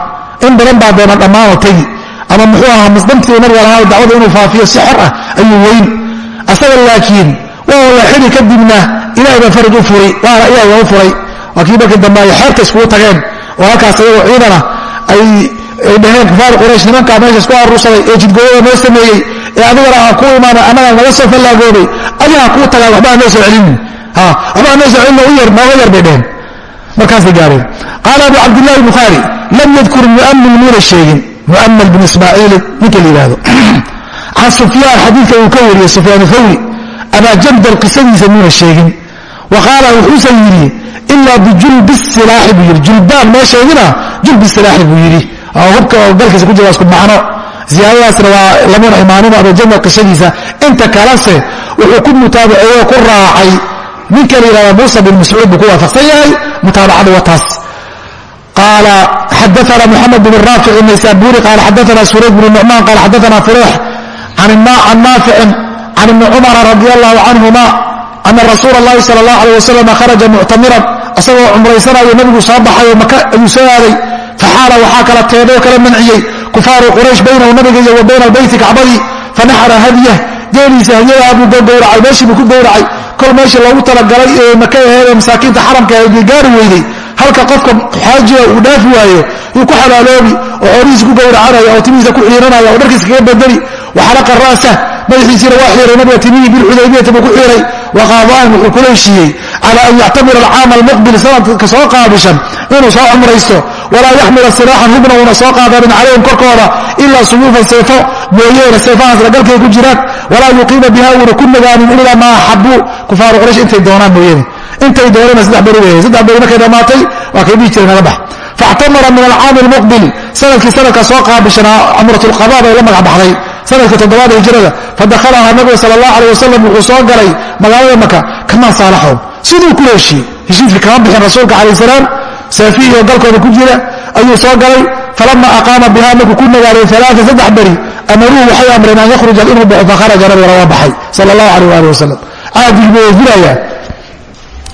in badan baa doona dhammaanoo tegi ama muxuu ahaa masdamtii nabiga lahaa dacwada inuu faafiyo si xor ah ayuu weyn. Asaga laakiin waa la xidi kadibna ilahay baa faraj u furi waana ilahay waa u furay. Waa kii markii dambe ay xeerta iskugu tageen oo halkaas ayagoo ciidana ay dhaheen kufaar quraysh nimankaa meesha isku aruursaday ee jidgooyada noo sameeyey ee adigana aan ku imaana annaga naga soo fallaagooday adigaa kuu tagaan waxbaa noo soo celinin waxbaa noo soo celin nooga yar bay dheheen markaasay gaareen qaala abu cabdillahi bukhaari lam yadkur mu'amil muuna sheegin mu'amal bin ismaaciil ninka la yidhaahdo can sufyaan xadiidka uu ka wariyey sufyaan thawri abaa jandal qisadiisa muuna sheegin wa qaala wuxuusan yidhi ilaa bijulbi silaaxi buu yidhi. Julbaan meesheedina julbi silaaxi buu yidhi hubka oo galkiisa ku jira isku macno ziyaadadaasna waa lamuna imaanino abajandal qisadiisa inta kalese wuxuu ku mutaabaceeyo ku raacay ninka la yidhahda muusa bin mascuud buu ku waafaqsan yahay mutaabacada wataas qaala xadaana muxamed bn raafic naysaburi qaala xadaana surayd bn nucmaan qaala xadaana fureex can naaficin can ibni cumara radi allahu canhuma ana rasuula اllahi sal اllah alيh wasalam kharaja muctamiran isagoo cumraysanayo nebigu soo baxay oo maka ayuu soo aaday faxaala waxaa kala teedoo kala manciyey kufaaru quraysh baynahu nabiga iyo wa bayna albeyti kacbadii fanaxara hadyah geeliisa hadyada buu gowracay meeshii buu ku gowracay kol meeshii loogu talagalay ee maka aheed ee masaakiinta xaramka aheed gaari weyday halka qofka xaajiga uu dhaafi waayo yuu ku xalaaloobi oo xoolihiisa ku gowracanaya oo timihiisa ku xiiranaya oo dharkiisa kaga bedeli waxalaqa ra'sa madaxiisiina waa xiiray nabiga timihii bilxudaybiyati buu ku xiiray waqaadaan wuxuu kula heshiiyey cala an yactamira alcaama almuqbil sanadka soo qaabishan inuu soo cumraysto walaa yaxmila silaaxan hubna uuna soo qaadanin calayhim korkooda ilaa suyuufan seefo mooyeene seefahaas lagalkay ku jiraan walaa yuqiima biha uuna ku nagaanin ilaa maa axabuu kufaaru quraysh intay doonaan mooyeene. Intay doonana saddex beri weeye. Saddex beri markay dhammaatay waa kay dhihi naga bax. Faactamara min alcaami almuqbil sannadkii sanadka soo qaabishanaa cumratulqada bay la magac baxday. Sanadka toddobaad hijrada fadakhalaha nabiga sal allah aleh wasalam wuxuu soo galay magaalada maka kamaa saalaxow siduu ku heshiiyey heshiiskii kama bixin rasuulka calayh salaam saafiiyo galkooda ku jira ayuu soo galay falama aqaama biha markuu ku nagaaday alaaa saddex beri amaruuhu waxay amreen an yakhruja inuu baxo fakharaja nabigana waa baxay sal allahu aleh ali wasalam caadigii buu oofinayaa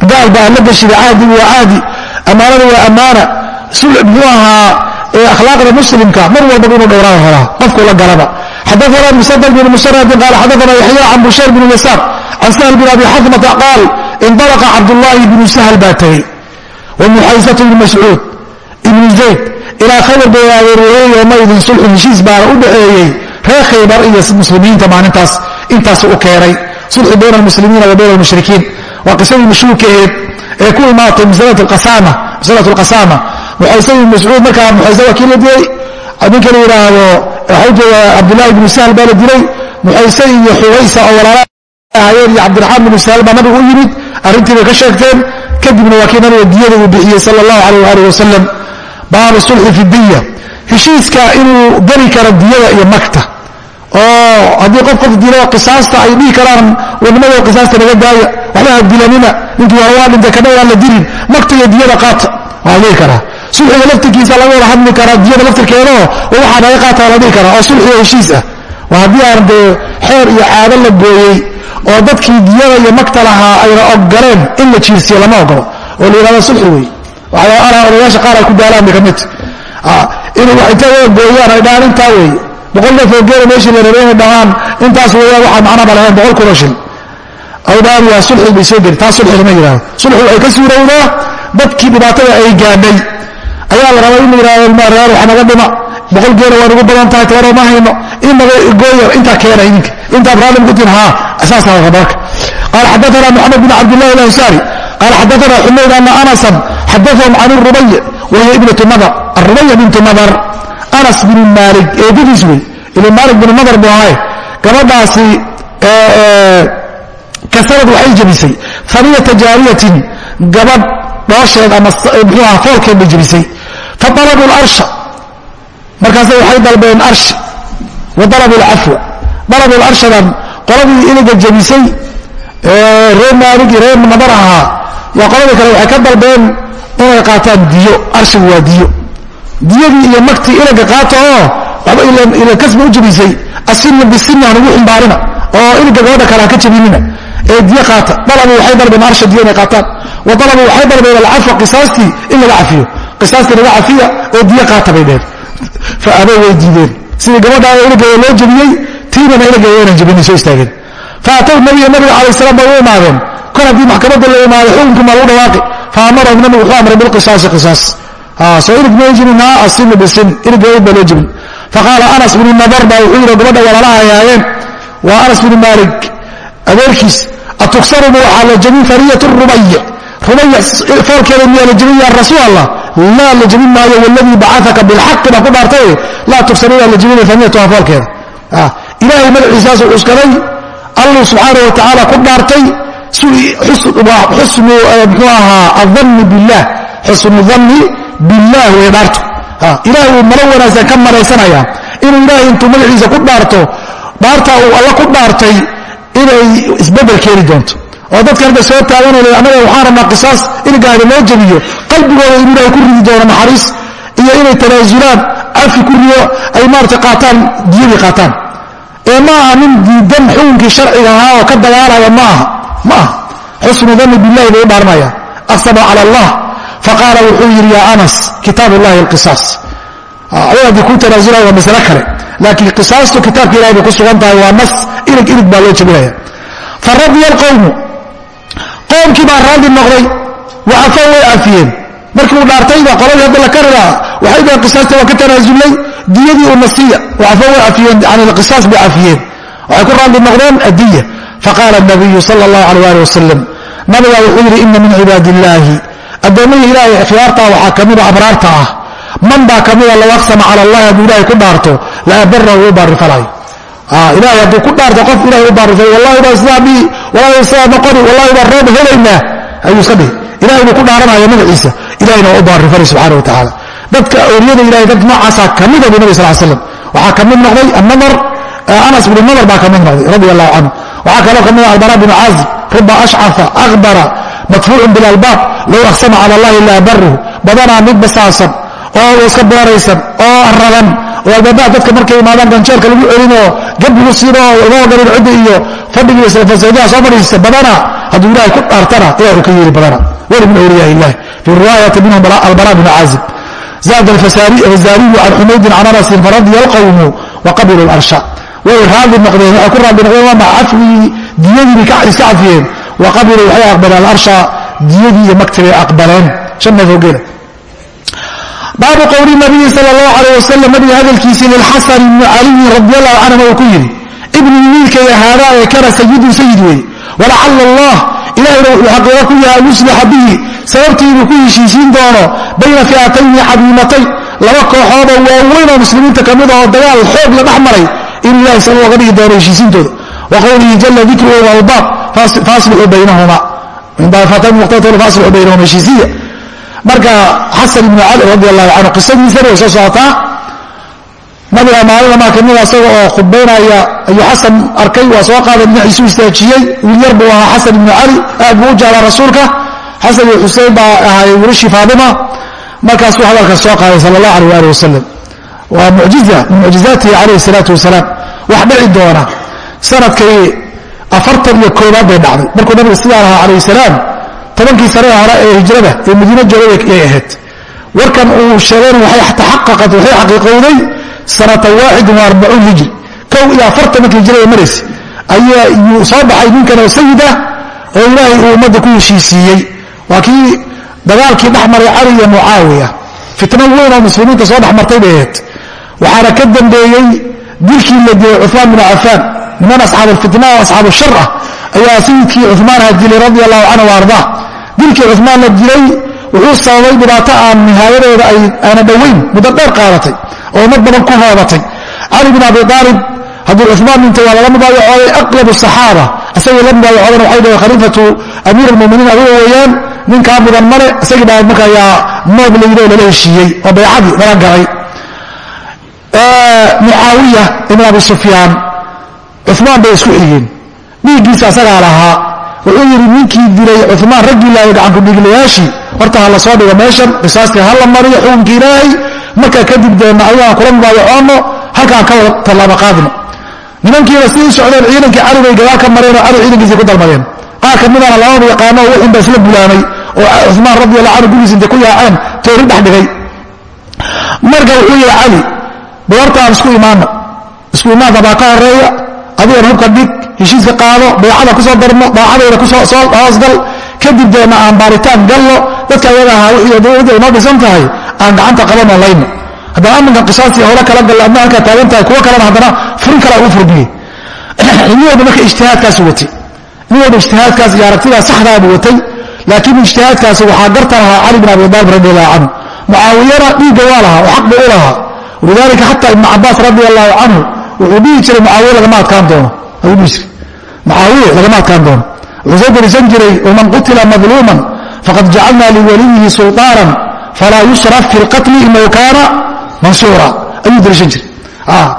gaal baa la gashida caadigu waa caadi ammaanadu waa ammaana muxuu ahaa akhlaaqda muslimka mar walbaba inuu dhowraan helaa qofku la galaba xadaana musadq bn musharadin qaal xadaana yaxya can bushayr bn yasaar can sahl bn abi xadmata qaal indalaqa cabdullaahi bnu sahl baa tegey wamuxaysatu bn mascuud ibnu zayd ilaa khaybar bay adeereeyey yoomaydin sulxu heshiis baana u dhaxeeyey reer khaybar iyo muslimiinta maalintaas intaasu u keenay sulxi bayna almuslimiina wa bayna almushrikiin waa qisadii mashhuurkaeed ee ku imaatay masalat alqasaama muxaysa ibn mascuud markaa muxayse waa kii la dilay ninka la yidhaahdo waxau jeeda cabdullahi bnu sahl baa la dilay muxayse iyo xuwaysa oo walaala ahaayeen iyo cabdiraxmaan bnu sahl baa nabigu u yimid arrintii bay ka sheegteen kadibna waa kii nabiga diyada uu bixiyey sal allahu alayh waalih wasalam baabu sulxi fi diya heshiiska inuu geli karo diyada iyo magta oo haddii qof qof dilo qisaasta ay dhihi karaan wadnimada qisaasta naga daaya waxba ha dilanina. Ninkii waa dhintay kadha waan la dilin. Magta iyo diyada qaata waa dhihi karaa. Sulxiga laftirkiisa laga wada hadli karaa diyada laftirkeedao waxaa naga qaata la dhihi karaa. Oo sulxiga heshiis ah waa haddii aan dee xeer iyo caado la gooyey oo dadkii diyada iyo magta lahaa ayna ogoleen in la jiirsiyo lama ogolo oo la yidhahdo sulxi wey waxaa odayaasha qaar ay ku daalaan bay ka mid inay wax intay wada gooyaan ay dhahaan intaa weeye boqol neef geela meeshii la rabay dhahaan intaas weeyaan waxaa macnaba lahayn boqol kuna shil ay dhahaan waa sulxi bay soo geli taas sulxi lama yidhahdo. Sulxi waxay ka suurowdaa dadkii dhibaatada ay gaadhay. Ayaa la rabaa in la yidhahdo ilmareer waxa naga dhima boqol geela waa nagu badan tahay tobanoo ma hayno. In naga gooya intaa keena idinka. Intaad raallim ku tihin haa asaasaa raba marka qaala xadaana moxamed bin cabdillahi alansaari. Qaala xadaana xumayd ana anasan. Xadaahum can irubay wahiya ibnatu nadar arubaya bintu nadar anas binu maalik. Eedadiis wey. Ila maalik binu nadar buu ahay. Gabadhaasi kasarad waxay jebisay. Faniyata jaariyatin. Gabadh dhoosheed ama muxuu aha foolkeed bay jebisay. Faalabu larsha markaase waxay dalbeen arshi wa dalabu lcafwa dalabu larshadan qoladii iliga jebisay reer maalig iyo reer nadar ahaa yaa qoladii kale waxay ka dalbeen inay qaataan diyo. Arshigu waa diyo. Diyadii iyo magtii ilaga qaata oo waba ila kasba u jabisay asina bisini aan ugu ximbaarina oo iliga gabadha kale ha ka jabinina ee diy qaata. Dalabuu waxay dalbeen arsha diya inay qaataan. Wa dalabuu waxay dalbeen alcafwa qisaastii in laga cafiyo. Qisaastii laga cafiya oo diyo qaata bay dheheen fa abay way diideen sidii gabadha iligeeda loo jabiyey tiinana iligeeda inaan jabinin soo istaageen fa ataw nabiya nabiga alay salam bay u imaadeen. Kor haddii maxkamadda la imaado xukunkii maa lagu dhawaaqi. Fa amarahum nabigu wuxuu amray bilqisaasi qisaas soo ilig ma jibin ha asinu bisin iligeeda baa loo jibin. Faqaala anas bnu nadar baa wuxuu yidhi gabadha walaalaha ayaayeen waa anas bnu maalik adeerkiis atuksarubu waxaa la jabin fariyat rubay rubay foolkeeda miyaa la jabin ya rasuul allah laa la jabin maayo waladii bacaaka bilxaqi baa ku dhaartay. laa tuksaru waa la jabinay faniyatuha foolkeeda ilaahay magaciisaasuu cuskaday alluu subxaanah wa tacaala ku dhaartay xusnu mxuu ahaa adanni bilah xusnu danni bilah way dhaarto. Ilahay uu malo wanaagsan ka malaysanaya inuu ilaahay intuu magaciisa ku dhaarto dhaartaa uu alla ku dhaartay inay isbeddel keeni doonto oo dadkan hadda soo taaganay annaga waxaan rabnaa qisaas iligaada loo jabiyo qalbigooda inuu ilahay ku ridi doono naxariis iyo inay tanaasulaan cafi ku riyo ay maarata qaataan diyadii qaataan. Ee ma aha nin diidan xukunkii sharciga ahaa oo ka dagaalaya ma aha ma aha. Xusnu danni billahi buu u dhaarmaya. Aqsama cala allah. Faqaala wuxuu yidhi yaa anas kitaab ullahi alqisaas adiga haddii kuu tanaasulaya waa masale kale. Laakiin qisaastu kitaabka ilahay bay ku sugan tahay waa nas ilig ilig baa loo jebinaya. Faradiya alqowmu qoomkii baa raadi noqday. Wacafa way afiyeen. Markii uu dhaartayba qoladii hadda la karigaa waxay dhaheen qisaasta waa ka tanaasulnay diyadii u nasiya wacafa way afiyeen. Yani qisaas bay afiyeen. Waxay ku raadi noqdeen adiya faqaala nabiyu sala allahu alayh ali wasalam nabigaa wuxuu yidhi ina min cibaadi illaahi addoommihii ilaahay ikhyaartaa waxaa ka mida abraarta ah man baa ka mida low aqsama cala allahi hadduu ilahay ku dhaarto la abarahu u baarifalayo ilahay hadduu ku dhaarto qof ilahay u baarifay wallahi baa sidaa dhihi wallahi sidaa noqoni wallahi baa roob helaynaa. Ayuu iska dhihi. Ilahay buu ku dhaaranaya magaciisa. Ilahayna waa u baarifalay subxana wa tacaala dadka awliyada ilahay dad noocaasaa ka mida bu nabi sal slam waxaa ka mid noqday annadar anas bnu nadar baa ka mid noqday radi allahu canhu waxaa kaloo ka mida albara bnu caazib ruba ashcafa akbara madfuucun bilalbaab low aqsama cala allahi la abaruhu badanaa mid basaasan oo iska beeraysan oo oo albaabaa dadka markay imaadaan ganjeerka lagu celinoo gabigu siinoo laga oganin cidda iyo fadhigii islafaseedaha soo fadhiista badana hadduu ilahay ku dhaartana ilah uu ka yeeli badana. Weli min awliyaa illahi fii riwaayati minhum albara bn caazib. Zaad alfasaariyu can xumaydin can anasin faradiya alqawmu wa qabiluu larsha way raadi noqdeen waxay ku raadi noqdeen waa maa cafwigii diyadiibay iska cafiyeen wa qabiluu waxay aqbaleen alarsha diyadii iyo magti bay aqbaleen. Shan neef oo baabu qowli nabiyi sal اlahu alيh wasalam nabiga hadalkiisii lilxasan ibni caliyin radi allahu canhum uu ku yidhi ibnii wiilkayga haadaa ee kana sayidun sayid weeye walacala allah ilahayna wuxuu xaqiiqo ku yahay an yuslixa bihi sababtii inuu ku heshiisiin doono bayna fi'atayni cadiimatayn laba kooxoodoo waaweyn oo muslimiinta ka mid ahoo dagaal xoog la dhex maray inuu ilahay sabab oga dhigi doono heshiisiintooda. Wa qowlihi jala dikruhu walbaab faaslixuu baynahuma. Min marka xasan ibnu cali radi allahu canhu qisadiisana way soo socotaa nabiga maalin amaa kamida isaga oo khudbaynaya ayuu xasan arkay waa soo qaaday dhinaciisu istaajiyey. Wiil yar buu ahaa xasan ibnu cali aad buu u jeclaa rasuulka. Xasan iyo xusein baa ahaayey wiilashii faadima. Markaasuu hadalkaas soo qaaday sala allah alayh ali wasalam waa mucjiza min mucjizaatihi calayhi salaatu wasalaam. Wax dhici doona. Sanadkii afartan iyo koobaad bay dhacday. Markuu nabiga sidaa lahaa calayh salaam tobankii sanee hore ee hijrada ee madiine joogay yay ahayd. Warkan uu sheegayna waxay xaqiiqowday sanata waaxidin wa arbacuun hijri. Kow iyo afartan markii hijrada maraysa ayaa yuu soo baxay ninkan oo sayid ah oo ilaahay uu ummadda ku heshiisiiyey. Waa kii dagaalkii dhex maray cali iyo mucaawiya. Fitno weyn oo muslimiinta soo dhex martay bay ahayd. Waxaana ka dambeeyey dilkii la dilay cumaan binu cafaan. Niman asxaabulfitna oo asxaabu shar ah ayaa sayidkii cumaan ha dilay radi allahu canhu ardaa dilkii cumaan la dilay wuxuu sababay dhibaato aan nihaayadeeda aana dhowayn muddo dheer qaadatay oo ummad badan ku hoobatay cali bin abi aalib hadduu cumaan dhintay waa lala mubaayacooday aqlabu saxaaba isagii la mubaayacoodana waxay dhaheen khaliifatu amiir almuminiin adiga weeyaan ninkaa mudan male isagii baa marka ayaa noob la yidhi oo lala heshiiyey oo baycadii lala galay. Mucaawiya ibn abi sufyaan cumaan bay isku xigeen. Dhiiggiisa asagaa lahaa wuxuu yidhi ninkii dilay cumaan raggii laaya gacanku dhiiglayaashii horta ha la soo dhigo meeshan qisaastii ha la mariyo xukunkii ilaahay markaa kadib deenna ayagaan kula mubaayacoonno halkaan ka wada qaadno. Nimankiiba sidii socdeen ciidankii cali bay gadaal ka mareen oo cali ciidankiisay ku dalmadeen qaar ka midana lamaba yaqaano wixin ba isla bulaamay oo cumaan radi allahu canhu gurigiis intay ku yaaceen toori dhex dhigay. Marka wuxuu yihi cali aan isku imaano isku imaanka baa ka horreeya adigan hubka dhig heshiiska qaado baycada ku soo darno daacadayda ku soo hoosgal kadib deena aan baaritaan gallo. Dadka ayaga ahaa wixii dhisan tahay aan gacanta qabanoo layno haddana amminkan qisaastii howlo kala galla adna halkaa taagan tahay kuwo kalena haddana furin kale ugu furdiyey nin walba marka ijtihaadkaasu watay. Nin walba ijtihaadkaas iyo aragtidaa saxdaabu watay. Laakiin ijtihaadkaasi waxaa gartan ahaa cali bin abi aalib radi allahu canhu mucaawiyana dhiigga waa lahaa oo xaq buu u lahaa. Walidaalika xataa ibnu cabaas radi allahu canhu wuxuu dhihi jiray mucaawiye lagama adkaan doono. Ayuu dhihi jiray. Mucaawiye lagama adkaan doono. Wuxuu soo darisan jiray waman qutila madluuman faqad jacalna liwaliyihi sulطaanan falaa yusraf fi lqatli inahu kaana mansuura. Ayuu darisan jiray.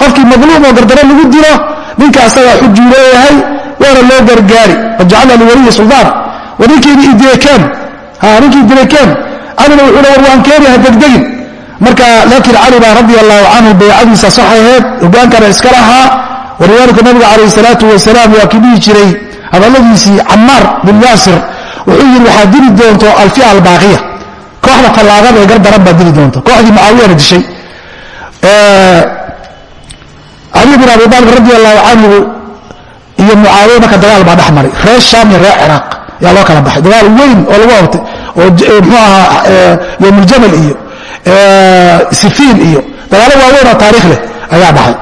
Qofkii madluum oo gardaro lagu dilo ninka asagaa xujuu leeyahay waana loo gargaari. Qad jacalna liwaliyihi sulطaana wa ninkiini idirekeen ninkii idirekeen calina wuxuu war waan keenaha degdegin marka laakiin cali baa radi allahu canhu baycadiisa sax aheed hogaankana iska lahaa. Walidaalika nabiga calayh salaatu wasalaam waa ki dhihi jiray hadalladiisii camaar bin yaasir. Wuxuu yidhi waxaad dili doonto alfia albaaqiya kooxda tallaagada ee gardaran baad dili doonta kooxdii mucaawiyana dishay. Cali bin abi aalib radi allahu canhu iyo mucaawiya marka dagaal baa dhex maray. Reer shaam iyo reer ciraaq ayaa loo kala baxay. Dagaal weyn oo lagu hortay oo mxuu ahaa yowmuljamal iyo sifiin iyo dagaalo waaweyn oo taarikh leh ayaa dhacay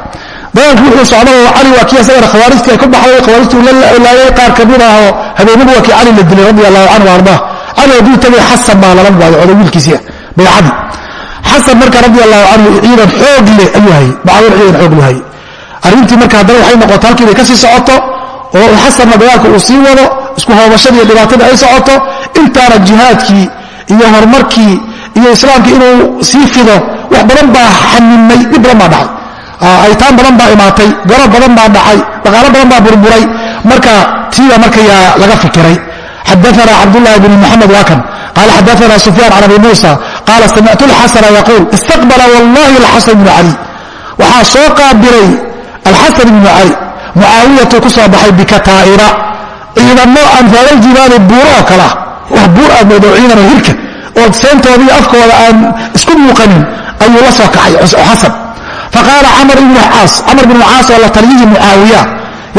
dagaalku wuxuu socda cali waa kii asagana khawaarijtii ay ku baxday khawaarijtuu la laayay qaar ka mid ah oo habeenadu waa kii cali la dilay radi allahu canhu ardaa cali hadduu tagay xasan baa lala mubaayacooday wiilkiisii ah baycadii xasan marka radi allahu canhu ciidan xoog leh ayuu hayay mucaawiyana ciidan xoog leh hayay. Arrintii marka haddana waxay noqota halkii inay ka sii socoto oo xasanna dagaalka uu sii wado isku hoobashadii iyo dhibaatada ay socoto intaana jihaadkii iyo horumarkii iyo islaamkii inuu sii fido wax badan baa xanimay dhib badan baa dhacay. Aytaan badan baa imaatay garo badan baa dhacay dhaqaalo badan baa burburay. Marka tiiba markayaa laga fikiray. Xadaana cabdulahi bn muxamed waa kan. Qaala xadaana sufyaan can abi muusa qaala samictu lxasana yaquul istaqbala wallahi alxasan bnu cali waxaa soo qaabilay alxasan ibnu cali mucaawiyatu ku soo baxay bikataa'ira ciidamo amhaalaljibaali buuro oo kale ah wax buur aad moodo ciidano hirka oo seentooda iyo afkooda aan isku muuqanin ayuu la soo kacay xasan faqaala camar ibnu caas camar bnu caas oo la taliyihii mucaawiya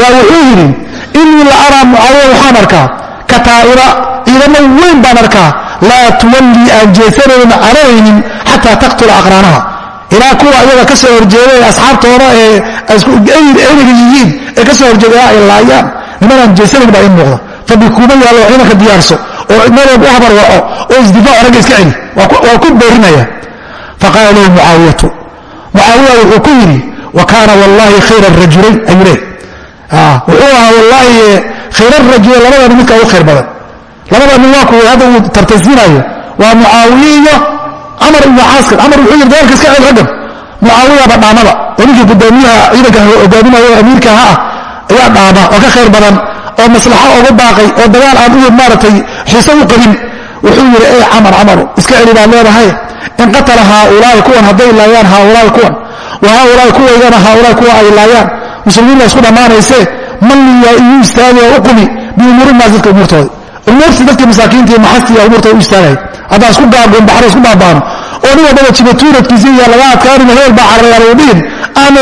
yaa wuxuu yidhi inii la araa mucaawiya waxaan arkaa kataa'ira ciidamo weyn baan arkaa laa tuwallii aan jeesanaynin cararaynin xataa taqtula aqraanaha. Ilaa kuwa iyaga ka soo horjeeda ee asxaabtooda ee eyniga yihiin ee ka soo horjeeda ay laayaan nimanaan jeesanayn baa in muuqda fabikuuma yaallo ciidanka diyaarso oo meeloob u habarwaco oo isdifaaco ragga iska celi waa ku boorinaya faqaala lahu mucaawiyatu mucaawiya wuxuu ku yidhi wa kaana wallahi khayra rajulayn ayuu leey wuxuu ahaa wallaahi khayra rajulayn labada nin midka ugu khayr badan. Labada nin waa kuwa hadda uu tartaysiinayo waa mucaawiye iyo camar ibnu caaskar camar wuxuu yidhi dagaalka iska cel raggan mucaawiyaba dhaamada oo ninkii gudoomiyaha ciidanka hogaaminayo o amiirka ha ah ayaa dhaama oo ka khayr badan oo maslaxo ugu baaqay oo dagaal aan maaratay xiise u qabin wuxuu yidhi ey camar camaru iska celi baad leedahay. In qatala haaulaai kuwan hadday laayaan haaulaai kuwan. Wa kuwaygana haaulaai kuwa ay laayaan. Muslimiinna isku dhammaanaysee malliyaa iyu istaagi oo u dadka umuurtooda umuurtii dadkii masaakiinta iyo maxasti iyo umuurtooda u istaagay. Haddaan isku gaagoon baxro isku baabaano oo nin walbaba jibatuuradkiisa iyo laga adkaanina heel baa cararayaal u dhihin.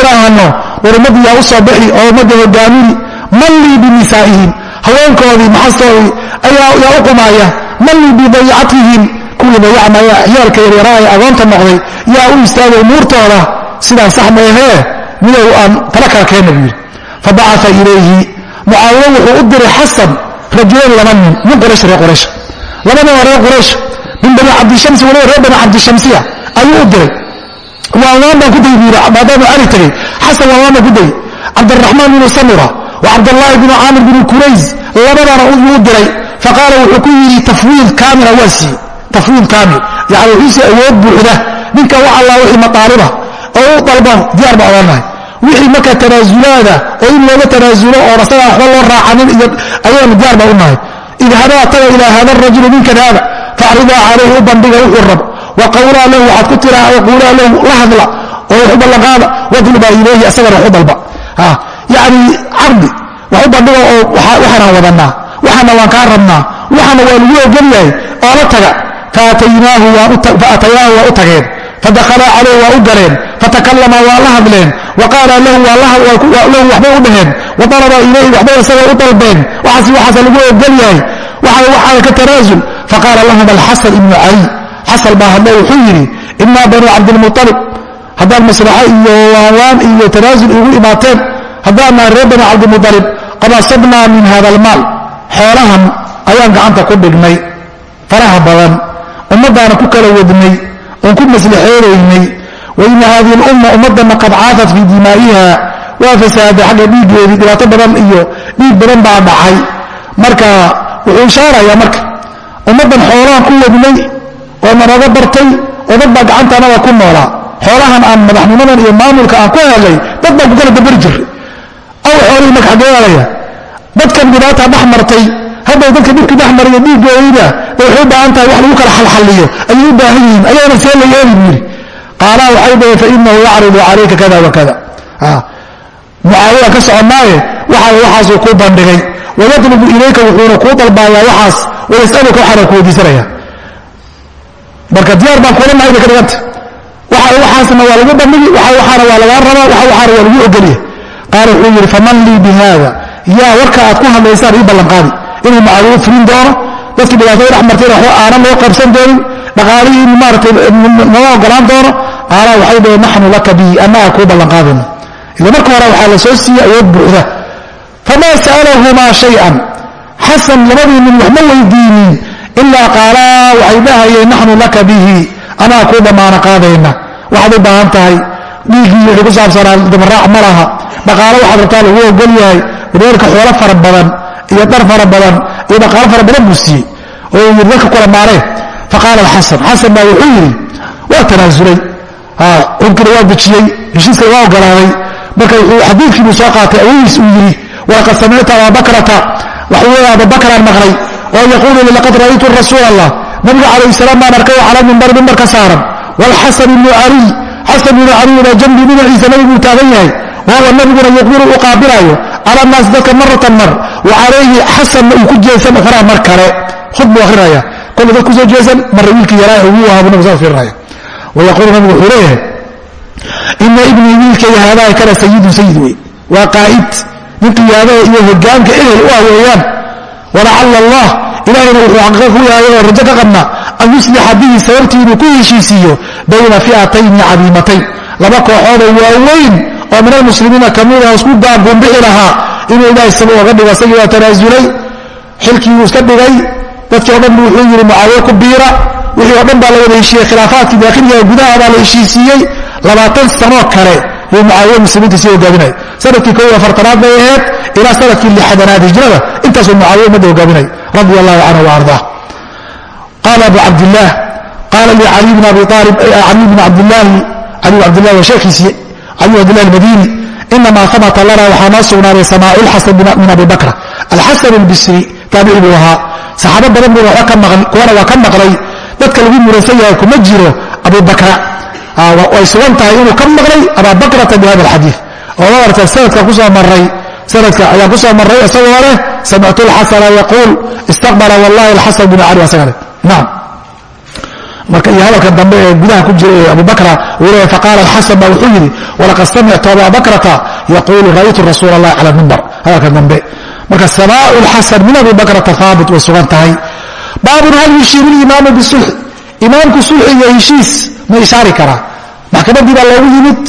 Idhaahano war ummadda yaa u soo oo ummadda hogaamini mallii binisaa'ihim haweenkoodii maxastoodii yaa u qumaaya. Mallii bidayacatihim kuwii dayacmaya ciyaalka yaryaraa ee agoonta noqday yaa u istaagay umuurtooda sidaan sax maahee midow aan tala kala keenna buu yidhi. Fa bacaa ilayhi mucaawiye wuxuu u diray xasan rajulayn laba nin min quraysh reer quraysh. Laba nin oo reer quraysh min bani cabdishamsi waliba reer bani cabdishamsiya ayuu u diray. Waawaan baan ku dayy buu yidhi maadaama cali tegey xasan waawaan baan ku dayy cabdiraxmaan binu samura wa cabdallaahi binu caamir binu kurays labadana uu diray. Faqaala wuxuu ku yidhi tafwiid kaamila waa siiye tafwiid kaamil yani wuxuuse awood buuxda ninka wax allaa wixii mataaliba oo u dalban diyaar baa odhannahay wixii marka tanaasulaada oo in looga tanaasulo oon asaga waxba loo raacanin iyo ayaanu diyaar baa u nahay. Idhabaa taga ilaa hada rajuli ninkan haada facridaa calayhi u bandhiga wuxuu rabo waqawlaa lahu waxaad ku tiraa waquulaa lahu la hadla oo wax u ballanqaada wadluba ilayhi asagana wax u dalba yani cabdi wax u bandhiga oo waxaanaan wadanaa waxaana waan kaa rabnaa. Waxaana waa lagu ogol yahay. Oo la taga faataynaahu waa u tageen. Fadakalaa calayh waa u galeen. Fatakallama waa la hadleen. Wa qaala lahu waxbay u dhaheen. Wa ilayhi waxbay isaga u dalbeen. Waxaas waxaasa lagu ogol yahay. Waxaa ka tanaasul faqaala lahum alxasan ibnu cali xasan baa hadle wuxuu yidhi inaa banu cabdilmualib haddaad maslaxo iyo waanwaan iyo tanaasul igu imaateen haddaan nahay reer bani cabdimualib qad asabnaa min hada almaal xoolahan ayaan gacanta ku dhignay faraha badan ummaddaana ku kala wadnay oon ku maslaxeedaynay waina hadihi lumma ummadana qad caafat fii dimaa'iha waa fasaaday xagga dhiiggeedii dhibaato badan iyo dhiig badan baa dhacay. Marka wuxuu ishaarayaa marka ummaddan xoolahan ku wadnay oo nanaga bartay oo dad baa gacantaanada ku noolaa. Xoolahan aan madaxnimadan iyo maamulka aan ku helay dad baan ku kala jiray aw xoolihii marka xaggee helaya dadkan dhibaata dhex martay hadday dadka dhibkii dhex mariyo dhiiggoodayda bay waxay u baahan tahay wax lagu kala xalxalliyo. Ayay u baahan yihiin ayaana see la yeeli buu yidhi qaalaa waxay dhaheen fainahu yacridu calayka kada wakada mucaawiya ka soconnaaye waxa waxaasuu kuu bandhigay. Wayatlubu ilayka wuxuuna kuu dalbaayaa waxaas wayasaluka waxaana ku weydiisanaya marka diyaar baan kula nahay bay ka dhiganta waxaasna waa lagu bandhigi waxaana waa lagaa rabaa waxaana waa lagu ogolya qaala wuxuu yidhi faman lii bi haada yaa warka aad ku hadlaysaan ii ballanqaadi inuu mucaawiyo fulin doono dadkii dhibaatada dhex martayna waxba aanan loo qabsan doonin dhaqaalihii maaratay nala ogolaan doono. Qaala waxay dhaheen naxnu laka bihi annaga kuu ballanqaadayno ila marka hore waxaa la soo siiyey awood buuxda. Famaa sa'alahumaa shay-an? Xasan labadii nin waxma weydiinin. Ilaa qaalaa waxay dhahayeen naxnu laka bihi anaa kuu damaano qaadayna. Waxaad u baahan tahay dhiiggii wixii ku saabsanaa dabaraac ma laha. Dhaqaalo waxaad rabtaa lagu ogol yahay wadeerka xoolo fara badan iyo dhar fara badan iyo dhaqaalo fara badan buu siiyey oo yidhi dadka kula maareen faqaala alxasan xasan baa wuxuu yidhi waa tanaasulay. Xunkina waa dejiyey heshiiskana waa ogolaaday marka wuxuu xadiidkii buu soo qaatay awogiis uu yidhi walaqad samicta ababakrata waxuu leeya ababakraan maqlay oo yaquulu laqad ra'aytu rasuul allah. Nabiga calayh salaam baan arkay oo cala mimbar mimbar ka saaran waalxasan ibnu caliy xasan ibnu caliyna jambi dhinaciisa nabiguu taagan yahay wahuwa nabiguna yuqbilu u qaabilaayo cala naas dadka maratan mar wa calayhi xasanna uu ku jeesan ukhraa mar kale. Khud buu akhrinaya kolle dad ku soo jeesan marra wiilkii yaraa ugu wahabu nabigu saas fiirinaya wayaquulu nabigu wuxuu leeyahay ina ibnii wiilkayga haadaha kana sayidun sayid wey waa qaa'id. Nin qiyaadaha iyo hogaanka ehel u ah weeyaan. Walacala allah ilahayna wuxuu xaqiiqa ku yahay oo rajo ka qabna an yuslixa bihi sababtii inuu ku heshiisiiyo bayna fi'atayni cadiimatayn. Laba kooxoodoo waaweyn oo min almuslimiina kamida isku gaaguunbixi lahaa inuu ilahay sabab oga dhigo isagii waa tanaasulay xilkii uu iska dhigay dadkii o dhan bu wuxuu yidhi mucaawiye ku biira. Wixii oo dhan baa la wada heshiiyey khilaafaadkii daakhiliga gudaha baa la heshiisiiyey. Labaatan sanoo kale yuu mucaawiye muslimiinta sii hogaaminaya sannadkii ko iyo afartanaad bay ahayd ilaa sannadkii lixdanaad hijrada. Intaasuu mucaawiye ummadda hogaaminay radi allahu canhu waardaa qaala abu cabdillaah qaala lii cali bn abi aalib cali bn cabdillaahi cali bn cabdillahi waa sheekhiisii cali bn cabdillahi almadini inamaa habata lana waxaa noo sugnaaday samaacu lxasan min abi bakra alxasan albisri taabici buu ahaa saxaabo badan buu waxba ka maqan kuwana waa ka maqlay dadka lagu muransan yahay kuma jiro abu bakra way sugan tahay inuu ka maqlay ababakrata bi hada alxadiid oo maarata sanadka ku soo maray sanadka ayaan ku soo maray isagoo leh samictu lxasana yaquul istaqbala wallahi alxasan binu cali asaga leh naam marka iyo hadalka dambe ee gudaha ku jira ee abubakra leeyahy faqaala alxasan ba wuxuu yidhi walaqad samictu ababakrata yaquulu ra'aytu rasuula allahi cala mimbar hadalka dambe. Marka samaau lxasan min abibakrata haabit way sugan tahay. Baabun hal yushiiru limaamu bisulxi imaamku sulxi iyo heshiis ma ishaari karaa maxkamaddii baa loogu yimid.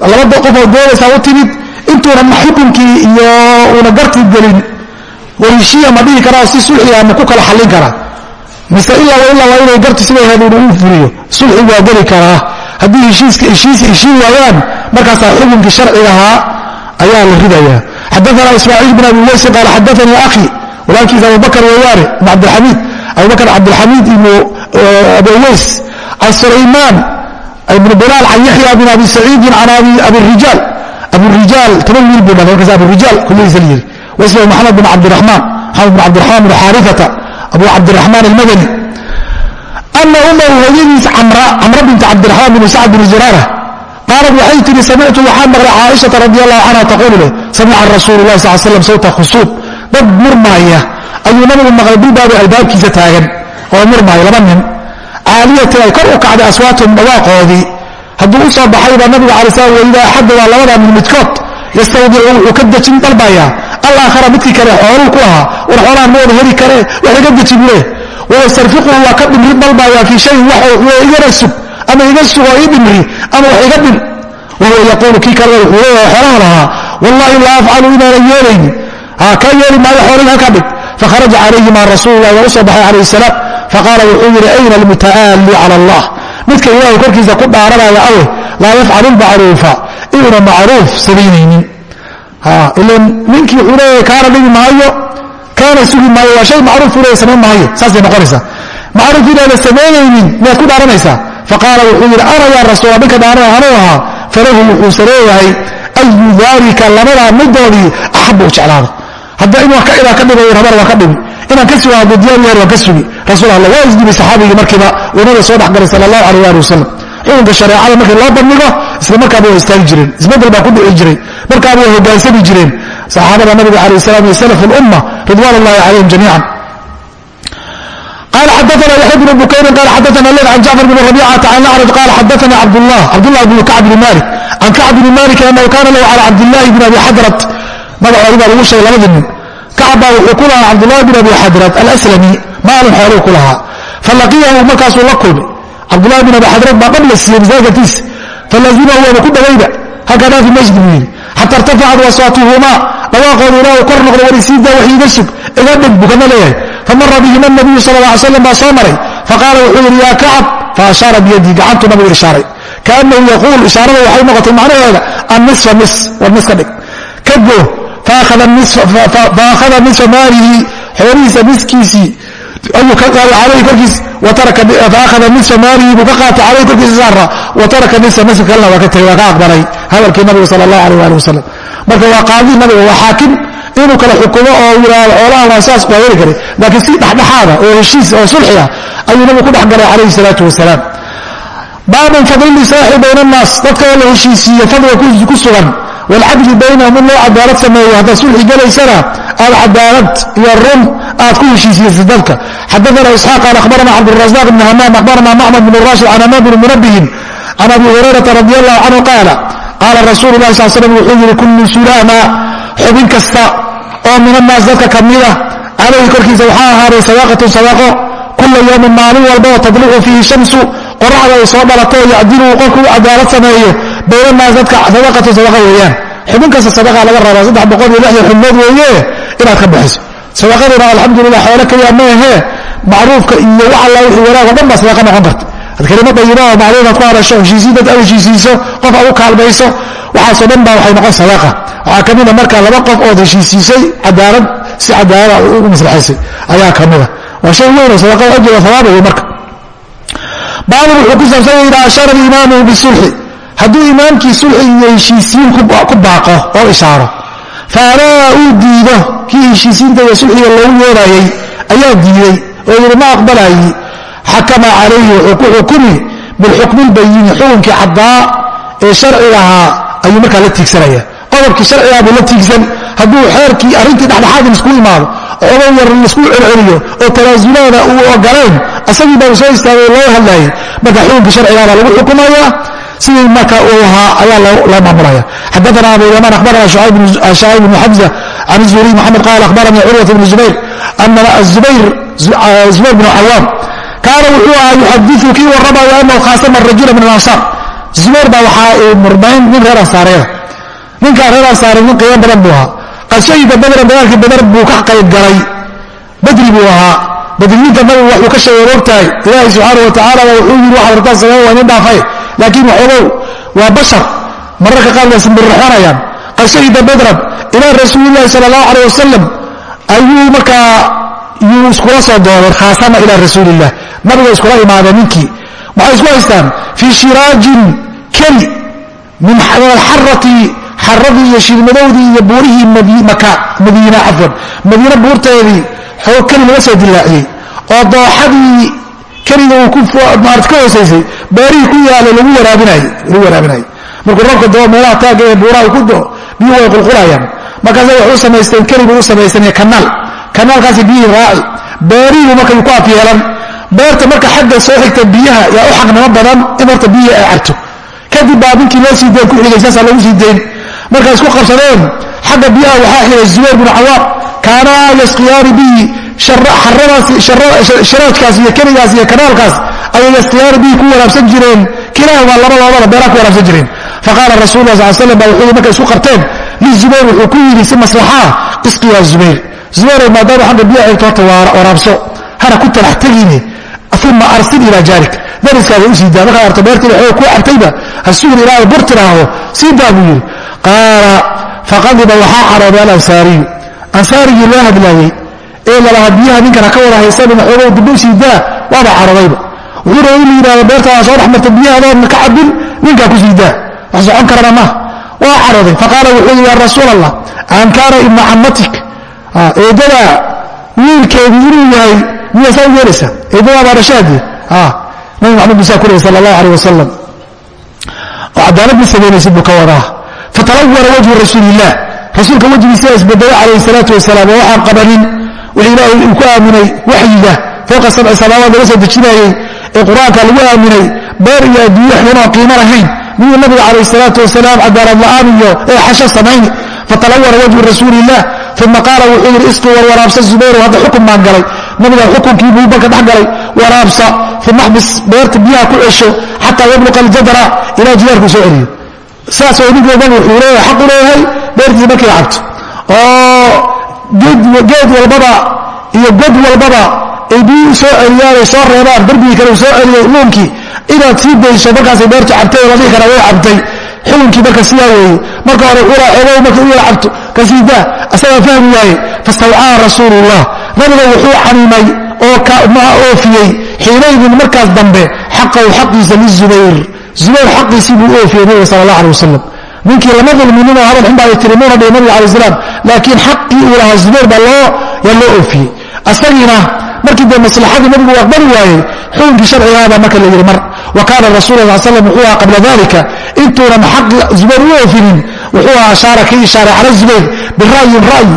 Labada qofoo doodaysaa u timid. Intuuna xukunkii iyo uuna gartii gelin. Waheshiiya ma dhihi karaa si sulxiga ma ku kala xallin karaa mise ilaa ilaa waa inay garti siday ahayd uu fuliyo sulxi waa geli karaa. Haddii heshiiska heshiis heshiin waayaan markaasaa xukunkii sharcigahaa ayaa la ridayaa. Xadaana ismaaciil bin abi weysi qaala xadaanii akhi walaalkiisa abubakr weeyaane ibn cabdilxamiid. Abubakr cabdilxamiid ibnu abi weys can sulaymaan ibn bilaal can yaxya bin abi saciidin can abirijaal aburijaal toban wiil buu dhalay markaas aburijaal kulihiisa la yidhi. Wasmahu maxamed bin cabdiraxmaan maxamed bin cabdiraxmaan bin xaarifata abu cabdiraxmaan almadani ana umahu hooyadiis camra binta cabdiraxmaan bin sacd bin zuraara qaalat waxay tihi samictu waxaan maqlay caaishata radi canha taquulu leh samica rasuulu lahi sal slam sawta khusuub dad murmaaya ayuu nabigu maqlay bilbaabi albaabkiisa taagan. Oo murmaaya laba nin. Caaliyatin ay kor u kacday aswaatuhum dhawaaqoodii. Hadduu u soo baxay baa nabiga alay slam weydaa axadada labadaa min midkood yastawdicu wuxuu ka dejin dalbayaa alaakhara midkii kale xooluu ku ahaa war xoolahan ma wada heli karee wax iga dejin leh. Wayastarfiquhu waa ka dhimri dalbayaa fii shayin wax igana sug ama iga sugoo ii dhimri ama wax iga dhin wahuwa yaquulu kii kale wuxuu leeyahay xoolaha lahaa wallahi laa afcalu inaanan yeelaynin ka yeeli maayo xoolihii halkaa dhig. Fakharaja calayhima rasuulu lah waa u soo baxay calayh salaam. Faqaala wuxuu yidhi ayna almuta'aalli cala allah? Midka ilaahay korkiisa ku dhaaranaya awe laa yafcalu lmacruufa inuuna macruuf samaynaynin ila ninkii wuxuu leeyahay kaana dhigi maayo kaana sugi maayo waa shay macruuf uu leeya samayn maayo. Saasay noqonaysaa. Macruuf inaada samaynaynin miyaad ku dhaaranaysaa? Faqaala wuxuu yidhi ana yaa rasuula ninka dhaaranaya anuu ahaa. Falahu wuxuuse leeyahay ayu daalika labadaa midoodii axabu u jeclaada. Hadda in wax ka idaa ka dhigayo rabar waa ka dhigi inaan ka suga haduu diyaar yahay waan ka sugi. Rasuul alla waa isdibay saxaabigii markiiba uu nabiga soo dhexgalay sala allahu alayh ali wasalam xukunka shareecada markii loo bandhigo islamarkaaba waa istaagi jireen isbeddel baa ku dhici jiray markaaba way hogaansami jireen. Saxaabada nabiga alayh salam iyo salaf اlumma ridwan اllahi calayhim jamiica qala xadaana yaxya bn bukayrin qala xadaana leyl can jacfar bn rabicata can acraj qala xadaana cabdullah cabdullah bn kacb bn malik can kacb bn malik anahu kana lahu cala cabdillahi bn abi xadrat. Magacoodi baa lagu sheegay labadi nin. Kacb baa wuxuu ku lahaa cabdullahi bn abi xadrat alslami maalin xooluu ku lahaa. Falaqiyahu markaasuu la kulmay. Cabdullahi bn abi xadrat baa dhab la siiyey masaajidkiisa falazimahu waaba ku dhawayba halkaa dhaafi masjid buu yidhi xata اrtafacat waswaatuhumaa dhawaaqooda ilaahu kor noqdo warisiida wax iiga sug iga dhig buu kana leeyahay famara bihima nabiyu sal ا slam baa soo maray faqaala wuxuu yidhi yaa kacab faashaara biyadii gacantuu nabigu ishaaray kaanahu yaquul ishaarada waxay noqotay macnaheeda annisfa nis war nis ka dhig ka go faakhada nisfa maalihi xoolihiisa niskiisii ayuu ka qaaday calayhi korkiis faakhada nisfa maalihi buu ka qaatay calayhi korkiisa saara wa taraka nisfa niska kalena waa ka tegay waa ka aqbalay hadalkii nabiga sala allah alayh ali wasalam marka waa qaadi nabiga waa xaakim inuu kala xukumo oo yidhaahdo xoolaha waa saas waa heli kare laakiin si dhexdhexaada oo heshiis oo sulxiya ayuu nabigu ku dhex galay calayhi salaatu wasalaam baabun fadli saaxi bayna annaas dadka oo la heshiisiiyo fadliga ku sugan waalcadli baynahum in loo cadaalad sameeyo haddaad sulxi gelaysana aad cadaalad iyo run aad ku heshiisiyeysa dadka xadaana isxaaq qaal akhbarana cabdurazaq bn hamaam akhbarana macmad bn rashid can amaan bn munabihin can abi hurayrata radi allahu canhu qaala qaala rasuulu lahi sal slam wuxuu yidhi kullu sulama xubin kasta oo min annaas dadka ka mida calayhi korkiisa waxaa ahaaday sadaqatun sadaqo kula yowmin maalin walba oo tadlucu fiihi shamsu qoraxda ay soo dhalato oo yacdilu qofku u cadaalad sameeyo baynannaas dadka sadaqatun sadaqa weeyaan. Xubin kasta sadaqa laga rabaa saddex boqol iyo lixdan xubnood weeye inaad ka bixiso. Sadaqaduna alxamdulilah xoolo keliya maahee macruufka iyo wax alla wixii wanaag o dhan baa sadaqa noqon karta. Ad kelima dayima oo macruufaad ku hadasho heshiisiin dad aad heshiisiiso qof aad u kaalmayso waxaasoo dhan baa waxay noqon sadaqa. Waxaa ka mida marka laba qof ood heshiisiisay cadaalad si cadaalada u maslaxaysay. Ayaa ka mida waa shay weyn oo sadaqada ajriga hawaabaya marka. Baabun wuxuu ku saabsan yahay idaa ashara alimaamu bisulxi hadduu imaamkii sulxi iyo heshiisiin ku baaqo oo ishaaro. Faanaa uu diido kii heshiisiinta iyo sulxiga loogu yeerayay ayaa diiday oo yidhi ma aqbalayi xakama calayhi wuxuu ku xukumi bilxukmi xukunkii caddaa ee sharcigahaa ayuu markaa la tiigsanaya qodobkii sharcigaa buu la tiigsan hadduu xeerkii arrintii dhexdhexaadin isku imaado odow yar la isku celceliyo oo tanaasulaada uu ogolayn asagii baa soo istaagay loo hadlayay marka xukunkii sharcigaabaa lagu xukumaya sidii marka uu ahaa ayaa loo maamulaya. Xadaana abu yamaan akhbarana shacaib bnu xamza can zuhriy maxamed qaal akhbaranii curwat bnu zubayr ana zubayr zubayr bnu cawaam kaana wuxuu ahaa yuxadiu kii warramayo anahu khaasama rajula min alansaar zubayr baa waxaa murmayn nin reer ansaareeda ninkaa reer ansaare nin qiimo badan buu ahaa. Qad badran dagaalkii badar buu ka qayb galay. Badri buu ahaa. Badriyiinta nabigu waxuu ka sheegay ogtahay ilaahay subxaana wa tacaala wuxuu yidhi waxaad rabtaan samee waa nin dhaafay laakiin waxoogow waa bashar. Mararka qaar way simbirraxoonayaan qad badran ilaa rasuulillahi sala allahu caleh wasalam ayuu markaa yuu iskula soo doodeen khaasama ilaa rasuulillah. Nabiga iskula imaadeen ninkii. Waxay isku haystaan? Fii shiraajin keli min alxarati xaradii iyo shilmadowdii iyo buurihii madiina cafwan madiine buurteedii xoog keli laga soo dilaaciyey oo dooxadii keliga uu maarata ka hoosaysay beerihii ku yaalay lagu waraabinayay markuu roobka doo meelaha taagga ee buuraha ku doo biyuhu way qulqulayaan. Markaasa waxay u samaysteen keligu u samaysteen kanaal. Kanaalkaasi biyihii raaci beerihiibu markay ku afyeelan beerta marka xagga soo xigta biyaha yaa u xaqnimo badan in horta biyihii ay cabto kadib baa ninkii loo sii dayn ku xigay saasaa loogu sii dayn markay isku qabsadeen xagga biyaha waxaa xigay zubayr bin cawaam kaanaa yasqiyaani bihi sharaajkaas iyo keligaas iyo kanaalkaas ayay yasqiyaani bihi ku waraabsan jireen. Kilaahuma labadoodaba beeraha ku waraabsan jireen. Faqaala rasul la sal slam ba wuxuu markay isku qabteen lizubayr wuxuu ku yidhi si maslaxaa isqiyaa zubayr. Zubayr maadaama xagga biyaha xigto horta waraabso. Hana ku talax tegine uma arsil ilaa jaarik. Dariskaada u sii daa. Markaad arto beertiida xoog ku cabtayba ha sugin ilaa bur tiraaho. Sii daa buu yidhi. Qaala faqadiba waxaa carooday alansaariyu ansaarigii loo hadlaayey ee lalahaa biyaha ninkan ha ka wada haysanina xoogow dib u sii daa waaba caroodayba wuxuu raba in la yidhahdo beertaada soo dhex marta biyahadoodna ka cabin ninkaa ku sii daa. Wax socon karana maaha waa carooday faqaala wuxuu yidhi ya rasuul allah an kaana ibna camatik eedada wiilkeedu inuu yahay miyaa saa u yeelaysaa? Eedadaa baa dhashaadii nabi maxamed buu saa ku lehy sala allahu aleh wasalam oo cadaalad ma samaynaysid buu ka wadaa. Fatalawara wajhu rasuuliillah rasuulka wejigiisa isbedelay calayhi salaatu wasalaam oo waxaan qabanin wix ilaahay uu ku aaminay waxyiga fowqa sabci samaawaad laga soo dejinayey ee qur'aanka lagu aaminay beer iyo adduunyo xunoo qiimo lahayn. Miyuu nabiga calayh salaatu wasalaam cadaalad la'aan iyo eexasho samayni fatalawara wajhu rasuuliillah uma qaala wuxuu yidhi isqi war waraabsa zubayru hadda xukun baan galay. Nabiga xukunkii buu balka dhex galay waraabsa uma xbis beerta biyaha ku cesho xataa yabluqa aljadra ilaa jidaarku soo celiyo saasoo ninkeedan wuxuu leeyahay xaqu leeyahay beertiisa markay cabto. Oo geed walbaba iyo god walbaba ay biyuu soo celiyaanay soo reebaan darbigii kale uu soo celiyay luunkii inaad sii dayso markaasay beertu cabtay oo la karaa way cabtay. Xukunkii marka sidaa weeye. Marka hore laha ogow marka u cabto. Ka sii daa asagaa fahmi waaye fastawcaa rasuulullah. Nabiga wuxuu xaniimay oo oofiyey. Xiinaydin markaas dambe xaqahu xaqiisa lizubayr zubayr. Xaqiisii buu oofiyey nabiga sala allah aleh wasalam ninkii lama dulmininoo hadal xun baa tirimuuna dhihi nabiga alai salaam laakiin xaqii uu lahaa zubayr baa yaa loo oofiyey. Asagiina markii dee maslaxadii nabigu u aqbali waayey xukunkii sharcigaabaa marka la yidhi mar wa kaana rasul sal slam wuxuu ahaa qabla dalika intuunan xaqi zubayr u oofinin wuxuu ahaa shaara ka ishaaray cala zubayr bira'yin ra'yi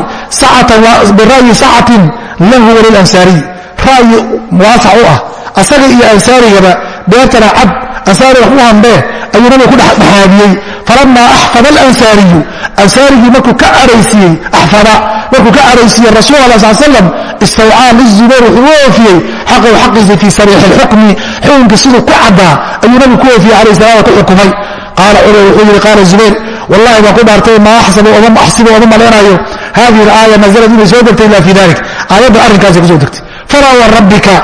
bira'yi sacatin lahu walilansaariy ra'yi waasac u ah asaga iyo ansaarigaba beertana cab ansaari wax u hambee ayuu nabiga ku dhexdhexaadiyey falamaa axfada alansaariyu ansaarigii markuu ka araysiiyey axfada markuu ka araysiiyey rasul allah sal slam istawcaa lizubayr wuxuu u oofiyey xaqahu xaqiisa fii sariixi lxukmi xukunkii siduu ku caddaa ayuu nabigu ku oofiyey calayh salaam ku xukumay. Qaala cumar wuxuu yidhi qaala zubayr wallahi baan ku dhaartay maa axsibu oma malaynayo. Hadihi alaaya nazalad inay soo degtay ila fii dalik aayadda arrinkaasay ku soo degtay falaa warabbika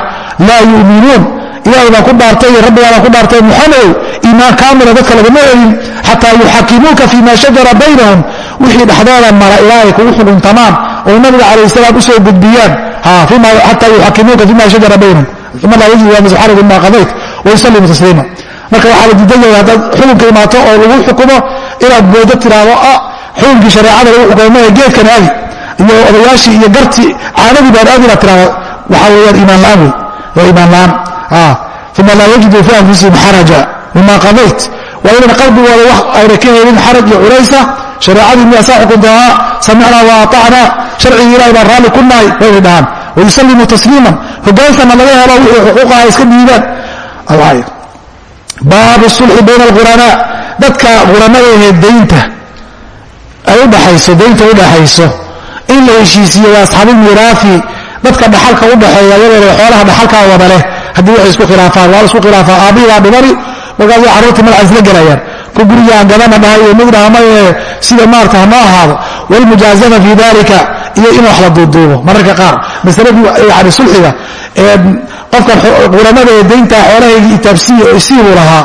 laa yu'minuun ilahay baan ku dhaartay rabbigaa baan ku dhaartay. Muxamedow iimaan kaamila dadka lagama elin xataa yuxakimuuka fii ma shajara baynahum. Wixii dhexdooda mara ilaa ay kugu xuguntamaan oo nabiga calayh salaam u soo gudbiyaan. Xataa yuxakimuuka fima shajara baynahum. Uma laa yajidu ama subxaana bima qadayt wayusalimu tasliima. Marka waxaa la diidan yahay haddaad xukunka imaato oo lagu xukumo inaad boodo tiraahdo xukunkii shareecada lagu xukumo maahe geedkan aadi iyo odayaashii iyo gartii caadadii baan aadi inaad tiraahdo waxaa weeyaan iimaan la'aan wey waa iimaan la'aan uma laa yajiduu fi anfusihim xaraja mima qadayt. Waa inayna qalbigooda wax ayna ka helin xaraj iyo culaysa. Shareecadii miyaasaa xukuntahaa samicnaa wa aطacnaa sharcigii ilahay baan raalli ku nahay inay dhahaan. Wayusalimu tasliiman. Hogaansana laga helo wixii xuquuqaha iska dhiibaan. Baabu sulxi bayna alquranaa dadka quranada ahee daynta ay udhaxayso daynta udhaxayso in la heshiisiiyo waa asxaabuulmiraafi dadka dhaxalka udhaxeeya ayadoona xoolaha dhaxalkaa wada leh haddii waxay isku khilaafaan waa la isku khilaafaa aabbihii baa dhimani markaasay carruurtii magaca isla gelayaan. Ku gurigaan gadana dhahay iyo mid dhahma ee sida maarata hama ahaado. Walmujaazama fii dalika iyo in wax la duuduubo. Mararka qaar masaladii yani sulxiga qofkan quranada ee daynta xoolahaygii itaabsiiya isiibuu lahaa.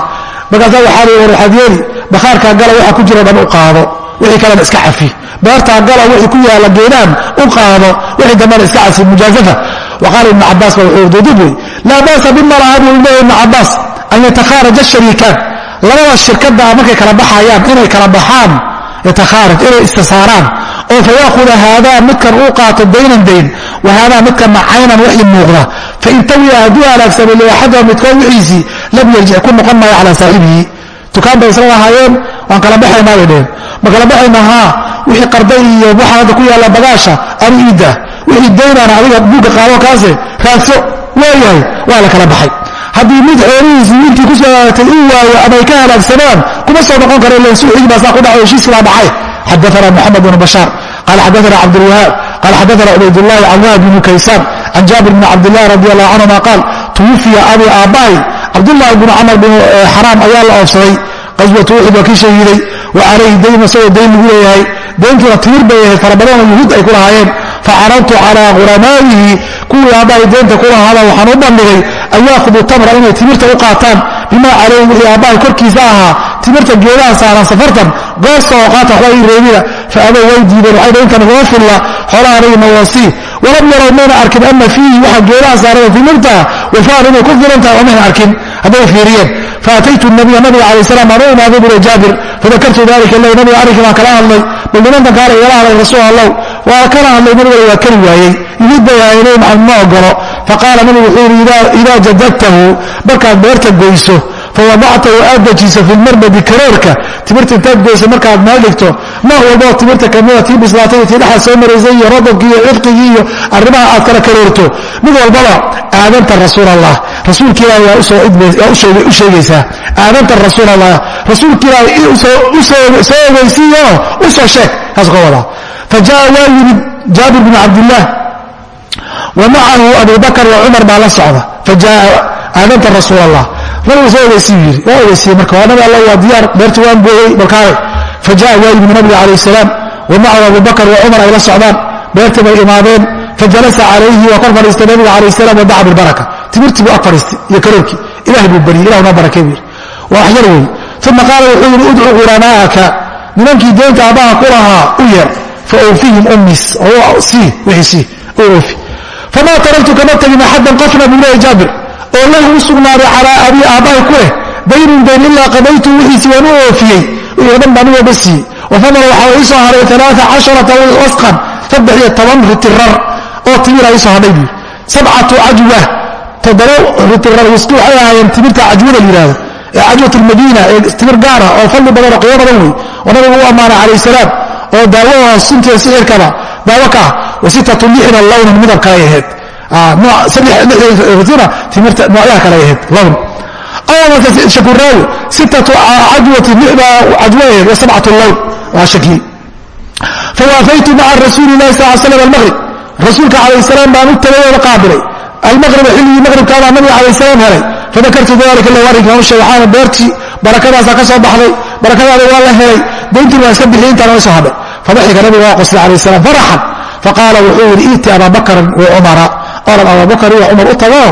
Markaasaa waxaa lii war waxaad yeeli bakhaarkaa gala waxa ku jiro dhan u qaado. Wixii kalena iska cafi. Beertaa gala wixii ku yaalla geedaan u qaado. Wixii dambena iska cafi mujaazafa waqaala ibnu cabaas ba wuxuu duudub wey laa ba'sa bima lahaa buu leeyahy ibnu cabaas an yatakhaaraja shariikaan labada shirkada markay kala baxayaan inay kala baxaan yatakhaaraj inay istasaaraan. Oo fayaakuda haadaa midkan uu qaato daynan dayn wa haadaa midkanna caynan wixii muuqda. Fain tawiya hadduu halaagsamo liaxadha midkood wixiisii lam yarjic ku noqon maayo calaa saaxibihi. Dukaan bay isla lahaayeen waan kala baxaynaa bay dheheen ma kala baxayna haa wixii qarday iyo waxa hadda ku yaalla bagaasha anu iidda wixii daynaana adiga buugga qaado kaase raadso waayahay waa la kala baxay. Haddii mid xoolihiisii intii ku soo hagaagtay uu waayo ama ay ka halaagsanaan kuma soo noqon karo ilan suuxigii baa saa ku dhacay heshiiskii baa dhacay. Xadaana moxamed bn bashaar qala xadaana cabdilwahaab qala xadaana cubaydullahi can wahab bni kaysaan can jaabir bni cabdillahi radi allahu canhuma qaal tuwufiya abi aabbahay cabdullahi bnu camar bn xaraam ayaa la oofsaday. Qaswatu uxud waa kii shahiiday wa calayhi dayn isagoo dayn lagu leeyahay. Dayntuna timir bay ahayd fara badanoo yuhuud ay ku lahaayeen facaradtu calaa quramaa'ihi kuwii aabbahay deynta ku lahaada waxaan u bandhigay an yaakhuduu tamra inay timirta u qaataan bimaa calayhi wixii aabbahay korkiisa ahaa timirta geedaha saaran safartan goosta oo qaata waxba ii reebina fa abow way diideen waxay dhaintan iguma filla xoolaha anagina walam yarow mayna arkin ana fiihi waxa geedaha saaran timirta wafaan inay ku filan tahay oo mayna arkin hadday fiiriyeen. Faataytu nabiya nabiga alay salam aan u imaaday buri jaabir fadakartu dalika lahu nabiga arrinkii baan kala hadlay bal nimankan kaale igala hadlay waa kana hadlay nabigana waa kari waayey. Ahay nabi maxamed ma ogolo faqaala nabigu wuxuu yidhi idaa jadadtahu markaad beerta goyso fawadactahu aad dejiso fi lmarmadi karoorka. Timirta intaad goyso markaad meel dhigto nooc walboo timirta kamida tii bislaatay tii dhexaad soo maraysay iyo radabkii iyo cidqigii iyo arrimaha aad kala karoorto. Mid walbaba aadanta rasuul allah rasuulka ilahi waa u sheegaysaa. Aadanta rasuul allah rasuulka ilaahi soo ogeysiiyo u soo sheeg. Kaas ka wadaa fajaءa waa yimid jaabir bn cabdillaah wa macahu abu bakr wa cumar baa la socda fajaءa aadanta rasuul allah nabiga soo ogeysiyu yidhi waa ogeysiiyey marka waa nabi alla waa diyaar beerti waan booyey balkaale fajaءa waa yimid nabiga calayh salaam wa macahu abu bakr wa cumar ay la socdaan beertii bay imaadeen fajalasa calayhi waa kor fadhiistay nabiga calayh salam wadaca bilbaraka timirtii buu ag fadhiistay iyo karoorkii ilahay buu baryey ilah noo barakey buu yidhi waa wax yar weeye uma qaala wuxuu yidhi udcu quranaa'aka nimankii deynta aabbaha ku lahaa u yeer faawfihim ummis sii wixii sii oofi famaa taraktu kama tegin axaddan qofna buu leeya jaabir oo lahu u sugnaaday calaa abii aabbahay ku leh daynun dayn ilaa qadaytu wixiisi waan u oofiyey wixii dhan baan u waba siiyey wafamana waxaa ii soo haray alaaa casharata wasqan saddex iyo toban ritirar oo timira ii soo hadhay buu sabcatu cajwa toddoba ritirar wisqi waxay ahaayeen timirta cajwada la yidhahdo ee cajwat lmadiina ee timir gaara oo fadli badan oo qiimo badan wey oo nabigu u ammaanay calayh salaam oo daawaha suntiya sixirkaba daawo ka ah. Wasitatu lixna lawnan midabkalay ahayd. Saddex timirta noocyaha kale ahayd lawn aw shakuraawi sittatu cajwati lixda cajwo ahayd wa sabcatu lawn waa shakiyey fawaafaytu maca rasuuli lahi sal slam almaqrib rasuulka calayh salaam baan u tagay oo qaabilay. Almaqriba xilligii maqribkaabaa nabiga calayh salaam helay. Fadakartu dalika lahu arrinkaan u sheegay waxaana beertii barakadaasaa ka soo baxday barakadaada waa la helay dayntii waa iska bixiyey intaana way soo hadhay fadaxika nabiga waa qoslay calayh salaam faraxan faqaala wuxuu yidhi iiti ababakran wa cumara orad ababakar iyo cumar u tago.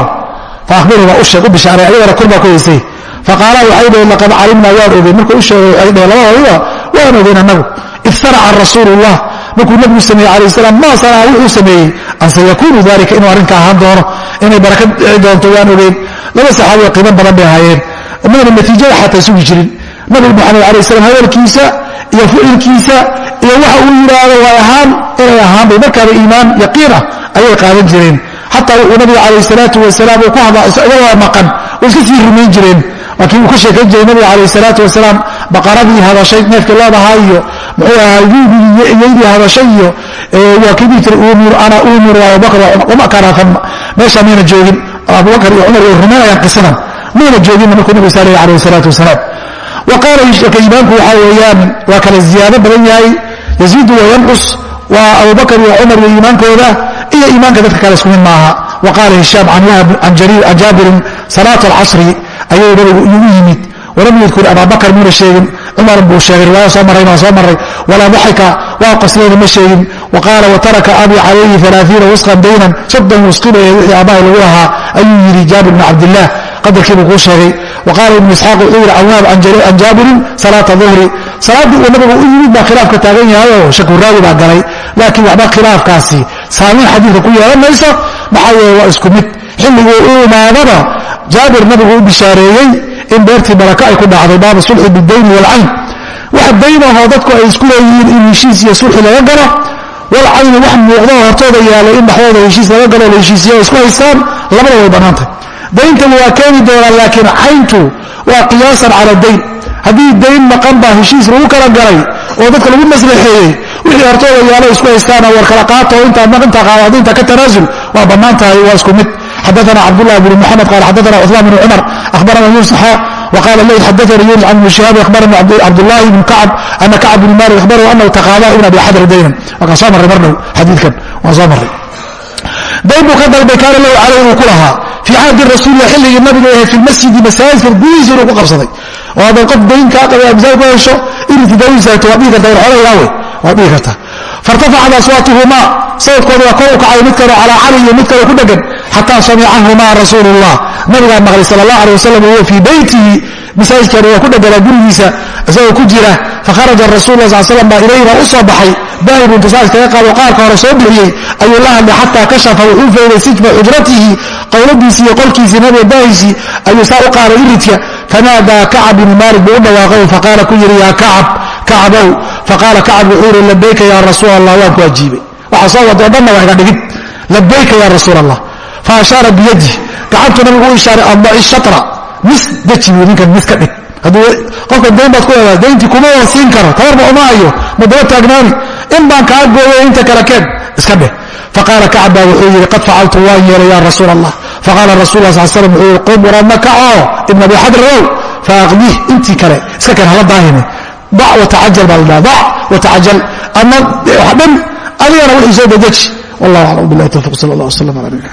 Faahbiru waa u sheeg u bishaaray ayagana kulbaa ku haysay. Faqaala waxay dhaheen laqad calimnaa waan ogeyn markuu u sheegay waxay dhaheen labadooduba waan ogeyn annagu id sanaca rasuulullah markuu nabigu sameeyey calayh salaam maa sanaca wuxuu sameeyey an sayakuunu dalika inuu arrinka ahaan doono inay baraka dhici doonto waan ogeyn laba saxaabiyo qiimo badan bay ahaayeen mayna natiijada xataa sugi jirin. Nabigu maxamed calayh salam hadalkiisa iyo ficilkiisa iyo waxa uu yidhaahdo way ahaan inay ahaan bay markaaba iimaan yaqiin ah ayay qaadan jireen. Xataa wuxuu nabiga calayh salaatu wasalaam uu ku hadlaa isagoo maqan way iska sii rumayn jireen. Laakiin uu ka sheekayn jiray nabiga calayh salaatu wasalaam baqaradii hadashay neefkii leedahaa iyo muxuu ahaa iyaydii hadashay iyo waa kii dhihi jiray uumir ana uumir abubakr wama kaana fama meesha mayna joogin. Abubakar iyo cumar way rumaynayaan qisadan mayna jooginna markuu nabigu saalay calayh salaatu wasalaam. Wa qaala imaamku waxaa weeyaan waa kala ziyaado badan yahay. Yaziidu wa yanqus waa abubakar iyo cumar iyo iimaankooda iyo iimaanka dadka kale isku mid maaha. Wa qaala hishaam can jaabirin salaat alcasri ayuu nabigu igu yimid. Walam yadkur ababakar muuna sheegin. Cumaran buu sheegay riwaaya soo marray baan soo marray walaa daxika waa qoslayna ma sheegin. Wa qaala wataraka abi calayhi alaaiina wasqan daynan soddon wasqi wixii aabbahay lagu lahaa. Ayuu yidhi jaabir bn cabdillaah qadarkii buu kuu sheegay. Wa qaala ibnu isxaaq wuxuu yidhi cawaab can jaabirin salaata duhri. Salaaddii uu nabigu u yimid baa khilaafka taagan yahayoo shakuraawi baa galay. Laakiin waxba khilaafkaasi saamiin xadiidka ku yeelan mayso maxaa yeele waa isku mid. Xilliguu u imaadaba jaabir nabigu u bishaareeyey in beertii baraka ay ku dhacday baabu sulxi bidayni waalcayn wax daynahoo dadku ay isku leeyihiin in heshiis iyo sulxi laga galo. Walcayni wax muuqdo hortooda yaalay in dhaxdooda heshiis laga galo la heshiisiya isku haystaan labada way bannaantay dayntani waa keeni doonaa laakiin cayntu waa qiyaasan cala dayn. Haddii dayn maqan baa heshiis lagu kala galay oo dadka lagu maslaxeeyey wixii hortooda yaalo isku haystaana war kala qaato intaa qaado intaa ka tanaasul waa bannaan tahay waa isku mid. Xadaana cabdullah bn muxamed qaal xadaana cuثmaan bn cumar ahbarana yunus wqala leyl xadaana yunus can ibn shihaab akhbarani cabdullahi bn kacb ana kacb bn malik akhbarahu anahu taqaada ibn abi xadr daynan. Waa soo marray mar dhow xadiidkan waan soo marray dayn buu ka dalbay kaana lahu calay inuu ku lahaa. Fii cahdi rasuulilah xilligii nabiga ahayd fi lmasjidi masaajidka gudihiisa inuu ku qabsaday. Oo haddaad qof dayn kaa qaba masaajid ku hesho inuu tidaawisaagto waa dhihi karta war xoolo ilaawe. Waa dhihi karta. Fairtafacat aswaatuhumaa sawdkooda waa kor u kacay mid kaleo calaa cali iyo mid kaleo ku dhegan xataa samicahumaa rasuulu llah nabigaa maqlay sal allah aleh wasalam wahuwa fii beytihi masaajidkeena waa ku dheganaa gurigiisa isagoo ku jira fakharaja rasul la sal slam baa ilayna u soo baxay. Daahirun tasaas kaga qaado qaarka hore soo bixiyey ayuu la hadlay xataa kashafa wuxuu fayday sijma xujratihi qowladiisii iyo qolkiisii nabiga daahiisii ayuu saa u qaaday iridka. Fanaadaa kacab bnu maalik buu u dhawaaqay faqaala ku yidhi yaa kacab kacabow faqaala kacab wuxuu yidhi labayka yaa rasuul allah waan ku ajiibay. Waxa soo wado dhanna waa iga dhigid. Labayka yaa rasuul allah fa ashaara biyadi gacantu nabigu u ishaaray addaci shatra mis deji ninkan mis ka dhig. Qofka dayn baad ku leedahay dayntii kuma wada siin karo. Tabarba uma hayo. Ma daba taagnaani. In baan kaa gooyo inta kale keen iska dheh. Faqaala kacab baa wuxuu yidhi qad facaltu waan yeelay ya rasuul allah faqaala rasul la sal slam wuxuu yihi qum waraadna kacoo ibn abi xadrow faaqdih intii kale iska keen hala daahine dac watacajal baa la dhaha dac watacajal ama dhan adigana wixii soo dedeji wallah aclam billahi tawfiq sala allah wasalam ala nabina